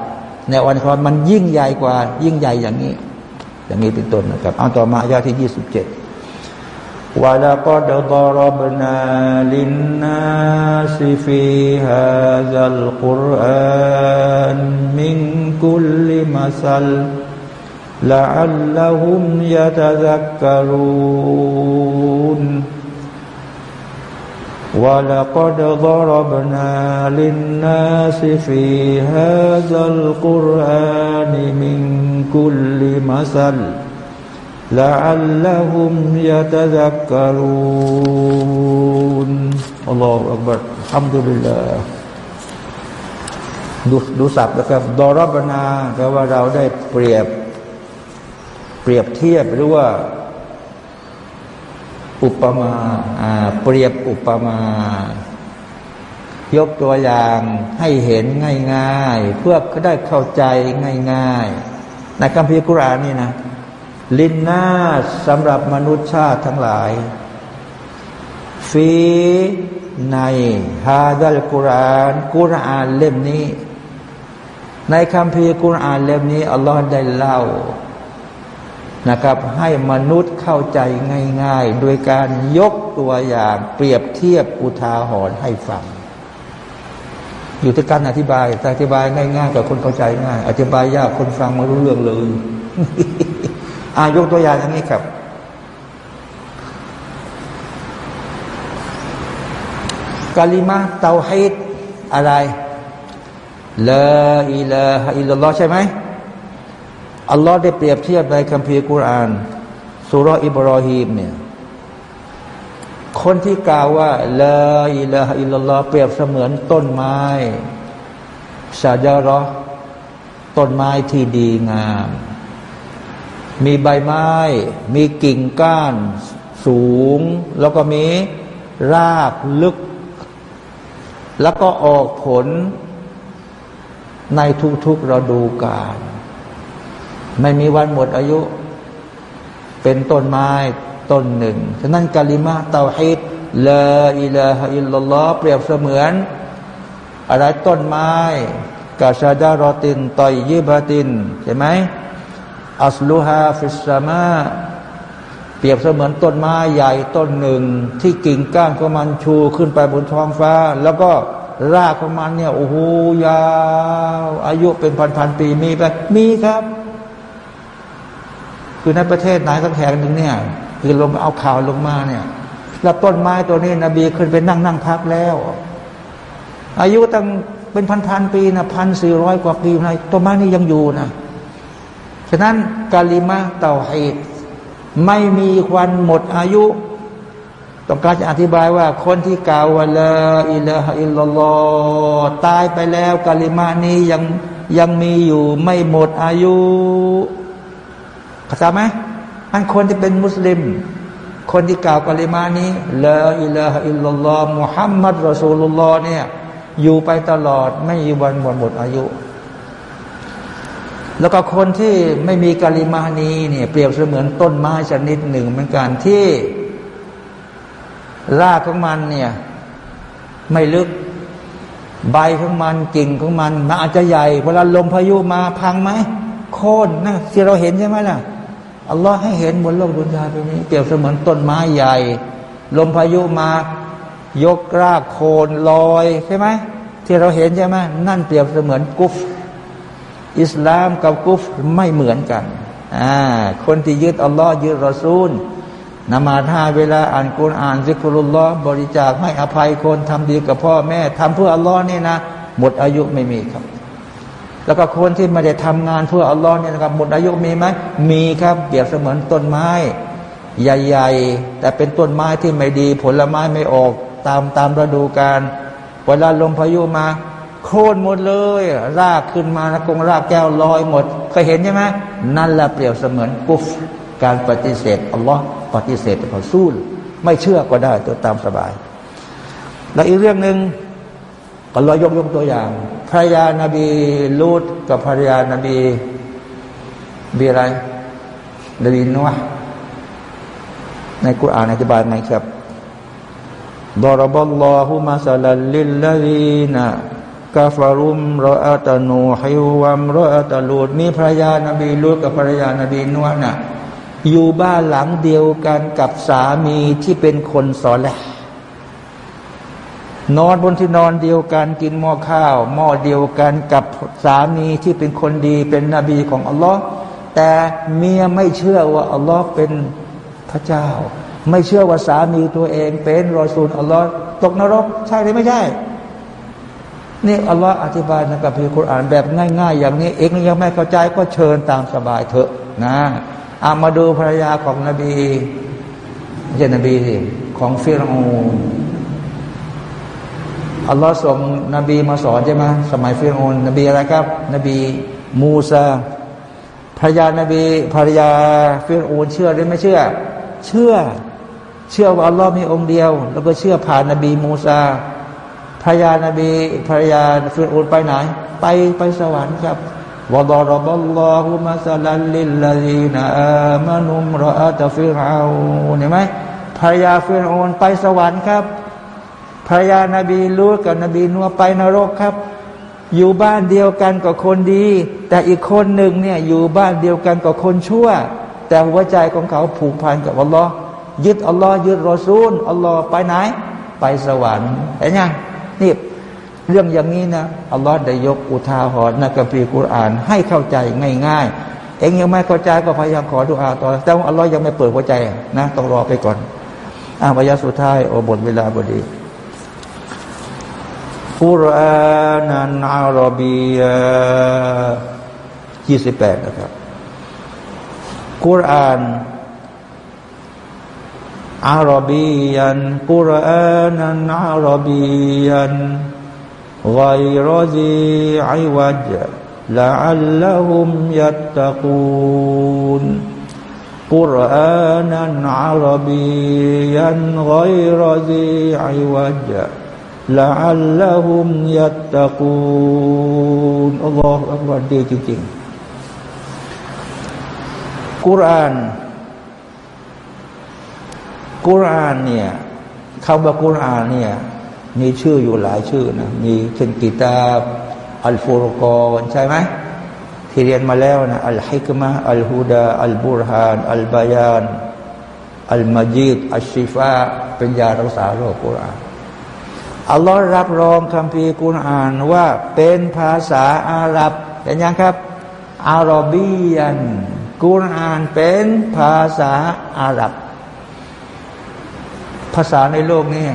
S1: ในวันครมันยิ่งใหญ่กว่า ยิ่งใหญ่อย่างนี้ อย่างนี้เป็นต้นนะครับเอาต่อมาอายาที่ยี่สิบเจ็ดวะลาก็ดบรบนาลินนาสิฟีฮาซัลกุรอานมิงกุลลิมาซัล لعلهم يتذكرون ولقد ضربنا للناس في هذا القرآن من كل مثل لعلهم يتذكرون الله أكبر الحمد لله ดูดูศัพท์นะครับดอรบนาแปลว่าเราได้เปรียบ เปรียบเทียบหรือว่า อุปมาเปรียบอุปมา ยกตัวอย่างให้เห็นง่ายๆ เพื่อได้เข้าใจง่ายๆ ในคัมภีร์กุรานี่นะ ลินนาสำหรับมนุษย์ชาติทั้งหลาย ฟีในฮาดัลกุรานกุรานเล่มนี้ ในคัมภีร์กุรานเล่มนี้ อัลลอฮ์ได้เล่า นะครับ ให้มนุษย์เข้าใจง่าย ๆ โดยการยกตัวอย่างเปรียบเทียบอุทาหรณ์ให้ฟัง อยู่ที่การอธิบายอธิบายง่ายๆกับคนเข้าใจง่าย อธิบายยากคนฟังไม่รู้เรื่องเลยอายกตัวอย่างอย่างนี้ครับกาลิมาเตาฮิดอะไรลาอิลาฮอิลลอใช่ไหม อัลลอฮ์ได้เปรียบเทียบในคัมภีร์กุรอานสุรอิบรอฮีมเนี่ยคนที่กล่าวว่าละอิละอิลลอฮ์เปรียบเสมือนต้นไม้ชาจารอต้นไม้ที่ดีงาม มีใบไม้ มีกิ่งก้าน สูง แล้วก็มีรากลึก แล้วก็ออกผลในทุกๆฤดูกาล ไม่มีวันหมดอายุ เป็นต้นไม้ต้นหนึ่ง ฉะนั้นكلمة التوحيد لا إله إلا اللهเปรียบเสมือน อะไรต้นไม้كشجرة طيبةใช่ไหมأصلها في السماءเปรียบเสมือนต้นไม้ใหญ่ต้นหนึ่ง ที่กิ่งก้านของมันชูขึ้นไปบนท้องฟ้า แล้วก็รากของมันเนี่ยโอ้โหยาว อายุเป็นพันๆปีมีไหมมีครับ คือในประเทศไหนสักแห่งหนึ่งเนี่ยคือลงเอาข่าวลงมาเนี่ยแล้วต้นไม้ตัวนี้นบีขึ้นไปนั่งนั่งพักแล้ว อายุตั้งเป็นพันๆปีนะพันสี่ร้อยกว่าปีนะต้นไม้นี้ยังอยู่นะฉะนั้นกาลิมาเต่าฮิดไม่มีวันหมดอายุ ต้องการจะอธิบายว่าคนที่กล่าวว่าلا إله إلا اللهตายไปแล้วكلمةนี้ยังยังมีอยู่ไม่หมดอายุ เข้าใจไหมอันคนที่เป็นมุสลิม คนที่กล่าวكلمةนี้لا إله إلا الله محمد رسول اللهเนี่ยอยู่ไปตลอดไม่มีวันหมดหมดอายุ แล้วก็คนที่ไม่มีكلمة นี้เนี่ยเปรียบเสมือนต้นไม้ชนิดหนึ่งเหมือนกันที่รากของมันเนี่ยไม่ลึกใบของมันกิ่งของมันมันอาจจะใหญ่เวลาลมพายุมาพังไหมโค่นนะที่เราเห็นใช่ไหมล่ะ อัลลอฮ์ให้เห็นบนโลกดุนยาตรงนี้ เปรียบเสมือนต้นไม้ใหญ่ ลมพายุมายกรากโคนลอยใช่ไหมที่เราเห็นใช่ไหมนั่นเปรียบเสมือนกุฟ อิสลามกับกุฟไม่เหมือนกันอ่าคนที่ยึดอัลลอฮ์ยึดรอซูลนมาท่าเวลาอ่านกุรอ่านซิกรุลลอฮ์บริจาคให้อภัยคนทำดีกับพ่อแม่ทำเพื่ออัลลอฮ์นี่นะ หมดอายุไม่มีครับ แล้วก็คนที่ไม่ได้ทำงานเพื่ออัลลอฮ์เนี่ยนะครับหมดอายุมีไหมมีครับเปรียบเสมือนต้นไม้ ใหญ่ๆ แต่เป็นต้นไม้ที่ไม่ดี ผลไม้ไม่ออกตามตามฤดูกาลเวลาลมพายุมา โค่นหมดเลย รากขึ้นมานะกงรากแก้วลอยหมดเคยเห็นใช่ไหมนั่นแหละเปรียบเสมือนกุฟการปฏิเสธอัลลอฮ์ปฏิเสธเขอสู้ไม่เชื่อก็ได้ตัวตามสบาย แล้วอีกเรื่องหนึ่ง ก็เลยยกยกตัวอย่างภรรยานาบีลูดกับภรรยานาบีบีอะไรนบีนัวในกุรอานอธิบายไหมครับดรบัลลอฮุมาสัลลิลลาดีนะกาฟารุมรออัตโนฮิวัมรออัตลูดนี่ภรรยานาบีลูดกับภรรยานาบีนัวนะ่ะอยู่บ้านหลังเดียวกันกับสามีที่เป็นคนสอนแหละ นอนบนที่นอนเดียวกันกินหม้อข้าว หม้อเดียวกันกับสามีที่เป็นคนดีเป็นนบีของอัลลอฮ์แต่เมียไม่เชื่อว่าอัลลอฮ์เป็นพระเจ้า ไม่เชื่อว่าสามีตัวเองเป็นรอซูลอัลลอฮ์ตกนรก ใช่หรือไม่ใช่นี่อัลลอฮ์อธิบายในกัมภีร์คุรานแบบง่ายๆ อย่างนี้ เองยังไม่เข้าใจก็เชิญตามสบายเถอะนะอามาดูภรรยาของนบีเจนบีของฟิรอู อัลลอฮ์ส่งนบีมาสอนใช่ไหมสมัยฟิรอูนบีอะไรครับ นบีมูซาภรรยานบีภรรยาฟิรอูนเชื่อหรือไม่เชื่อ เชื่อ เชื่อว่าอัลลอฮ์มีองค์เดียว แล้วก็เชื่อผ่านนบีมูซาภรรยานบีภรรยาฟิรอูนไปไหน ไปไปสวรรค์ครับوضرب الله مثلا للذين آمنوا امرأة فرعونเห็นไหมภรรยาฟิรอูนไปสวรรค์ครับ ภรรยานบีลูฏกับนบีนัวห์ไปนรกครับ อยู่บ้านเดียวกันกับคนดี แต่อีกคนหนึ่งเนี่ยอยู่บ้านเดียวกันกับคนชั่ว แต่หัวใจของเขาผูกพันกับอัลลอฮ์ยึดอัลลอฮ์ยึดรอซูลอัลลอฮ์ไปไหน ไปสวรรค์เห็นยังนี่เรื่องอย่างนี้นะอัลลอฮ์ได้ยกอุทาหรณ์ในกัมภีร์กุรอานให้เข้าใจง่ายๆ เองยังไม่เข้าใจก็พยายามขอดุอาต่อแต่ว่าอัลลอฮ์ยังไม่เปิดหัวใจนะต้องรอไปก่อนอ่าพยาสุดท้ายโอบทเวลาบดี กุรอานันอารบียยี่สิบแปดนะครับกุรอาน عربيا قرآنا عربيا غير ذي عوج ละอัลลอฮุมยัตตะกูนอัลลอฮฺอัลกบารดีจริงๆกุรานกุรานเนี่ยคำว่ากุรานเนี่ยมีชื่ออยู่หลายชื่อนะมีเช่นกิตาบอัลฟุรกอนใช่ไหมที่เรียนมาแล้วนะอัลฮิกมะอัลฮูดาอัลบุรฮานอัลบายานอัลมาจิดอัลชิฟะเป็นยารักษาโรคกุราน อัลลอฮ์รับรองคำพีกุรอานว่าเป็นภาษาอาหรับเห็นยังครับ อารบียันกุรอานเป็นภาษาอาหรับ ภาษาในโลกนี้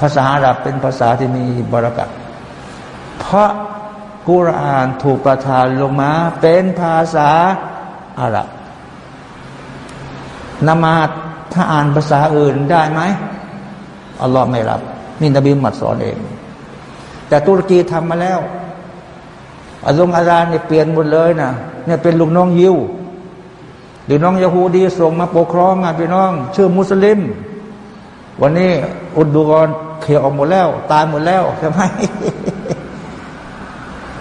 S1: ภาษาอาหรับเป็นภาษาที่มีบรารักเพราะกุรอานถูกประทานลงมาเป็นภาษาอาหรับนมาถ้าอ่านภาษาอื่นได้ไหมอัลลอฮ์ไม่รับ นี่นบีมัดสอนเอง แต่ตุรกีทำมาแล้วอาลงอาจารย์เนี่ยเปลี่ยนหมดเลยนะเนี่ยเป็นลูกน้องยิวหรือน้องยาฮูดีส่งมาปกครองอะพี่น้อง ชื่อมุสลิม วันนี้อุดดูกรเขียออกหมดแล้ว ตายหมดแล้วใช่ไหม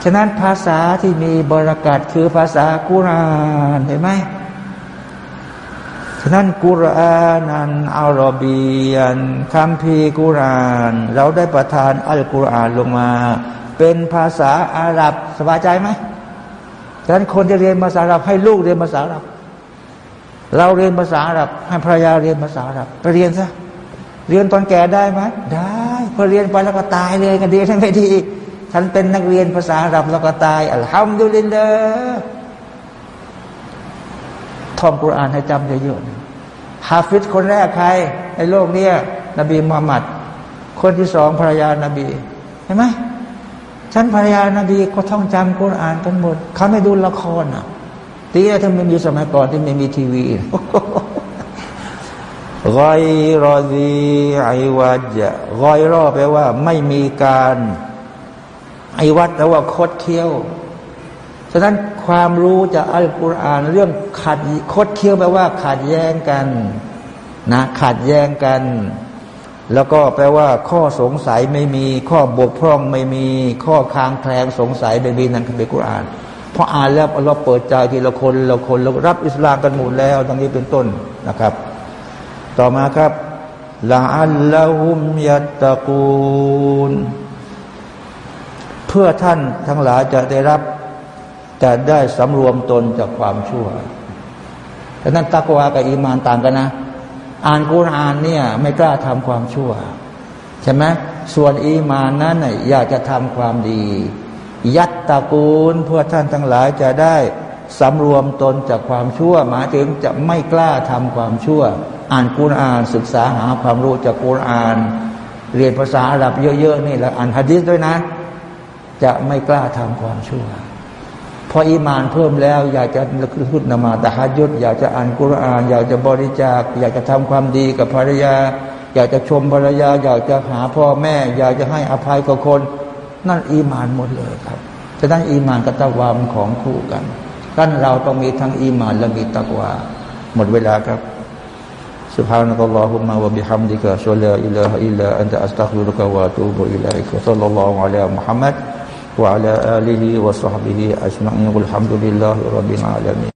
S1: ฉะนั้นภาษาที่มีบรากัดคือภาษากุรานเห็นไหม ฉะนั้นกุรานันอัลรบียันคำพีกุราน เราได้ประทานอัลกุรอานลงมา เป็นภาษาอาหรับสบายใจไหมฉะนั้นคนจะเรียนภาษาอาหรับให้ลูกเรียนภาษาอาหรับ เราเรียนภาษาอาหรับให้ภรรยาเรียนภาษาอาหรับไปเรียนซะเรียนตอนแก่ได้ไหมได้พอเรียนไปแล้วก็ตายเลยกันดีทั้งไม่ดีฉันเป็นนักเรียนภาษาอาหรับแล้วก็ตายอัลฮัมดุลิลลาห์ ท่องกุรอานให้จำเยอะๆฮาฟิซคนแรกใคร ในโลกนี้นบีมุฮัมมัด คนที่สองภรรยานาบีเห็นไหมฉันภรรยานาบีก็ท่องจำกุรอานกันหมด เขาไม่ดูละครอะตีถ้าไม่มีสมัยก่อนที่ไม่มีทีวีรอยรอดีไอวัดจะรอยรอแปลว่า ไม่มีการ ไอวัดแปลว่าคดเคี้ยว ฉะนั้นความรู้จากอัลกุรอานเรื่องขัดคดเคี้ยวแปลว่า ขัดแย้งกันนะขัดแย้งกัน แล้วก็แปลว่า ข้อสงสัยไม่มี ข้อบกพร่องไม่มี ข้อคางแคลงสงสัยไม่มีนั่นคือกุรอานพออ่านแล้วเราเปิดใจทีละคนละคนเรารับอิสลามกันหมดแล้วตรงนี้เป็นต้นนะครับ ต่อมาครับละอัลลอฮุมยัตตะกูล เพื่อท่านทั้งหลายจะได้รับ จะได้สำรวมตนจากความชั่วแต่นั้นตักวากับอีมานต่างกันนะ อ่านกุรอานเนี่ยไม่กล้าทำความชั่ว ใช่ไหมส่วนอีมานนั้นอยากจะทำความดี ยัตตะกูลเพื่อท่านทั้งหลายจะได้สำรวมตนจากความชั่ว หมายถึงจะไม่กล้าทำความชั่ว อ่านกุรอานศึกษาหาความรู้จากกุรอาน เรียนภาษาอาหรับเยอะๆนี่แล้วอ่านฮะดิษด้วยนะ จะไม่กล้าทำความชั่ว พออีมานเพิ่มแล้ว อยากจะพุทนมาตะฮัดยุดอยากจะอ่านกุรอาน อยากจะบริจาค อยากจะทำความดีกับภรรยา อยากจะชมภรรยา อยากจะหาพ่อแม่ อยากจะให้อภัยกับคน นั่นอีมานหมดเลยครับฉะนั้นอีมานกับตะวามของคู่กันท่านเราต้องมีทั้งอีมานและมีตะวาหมดเวลาครับ سبحانك اللهم وبحمدك أشهد لا إله إلا أنت أستغفرك وأتوب إليك وصلى الله على محمد وعلى آله وصحبه أجمعين والحمد لله رب العالمين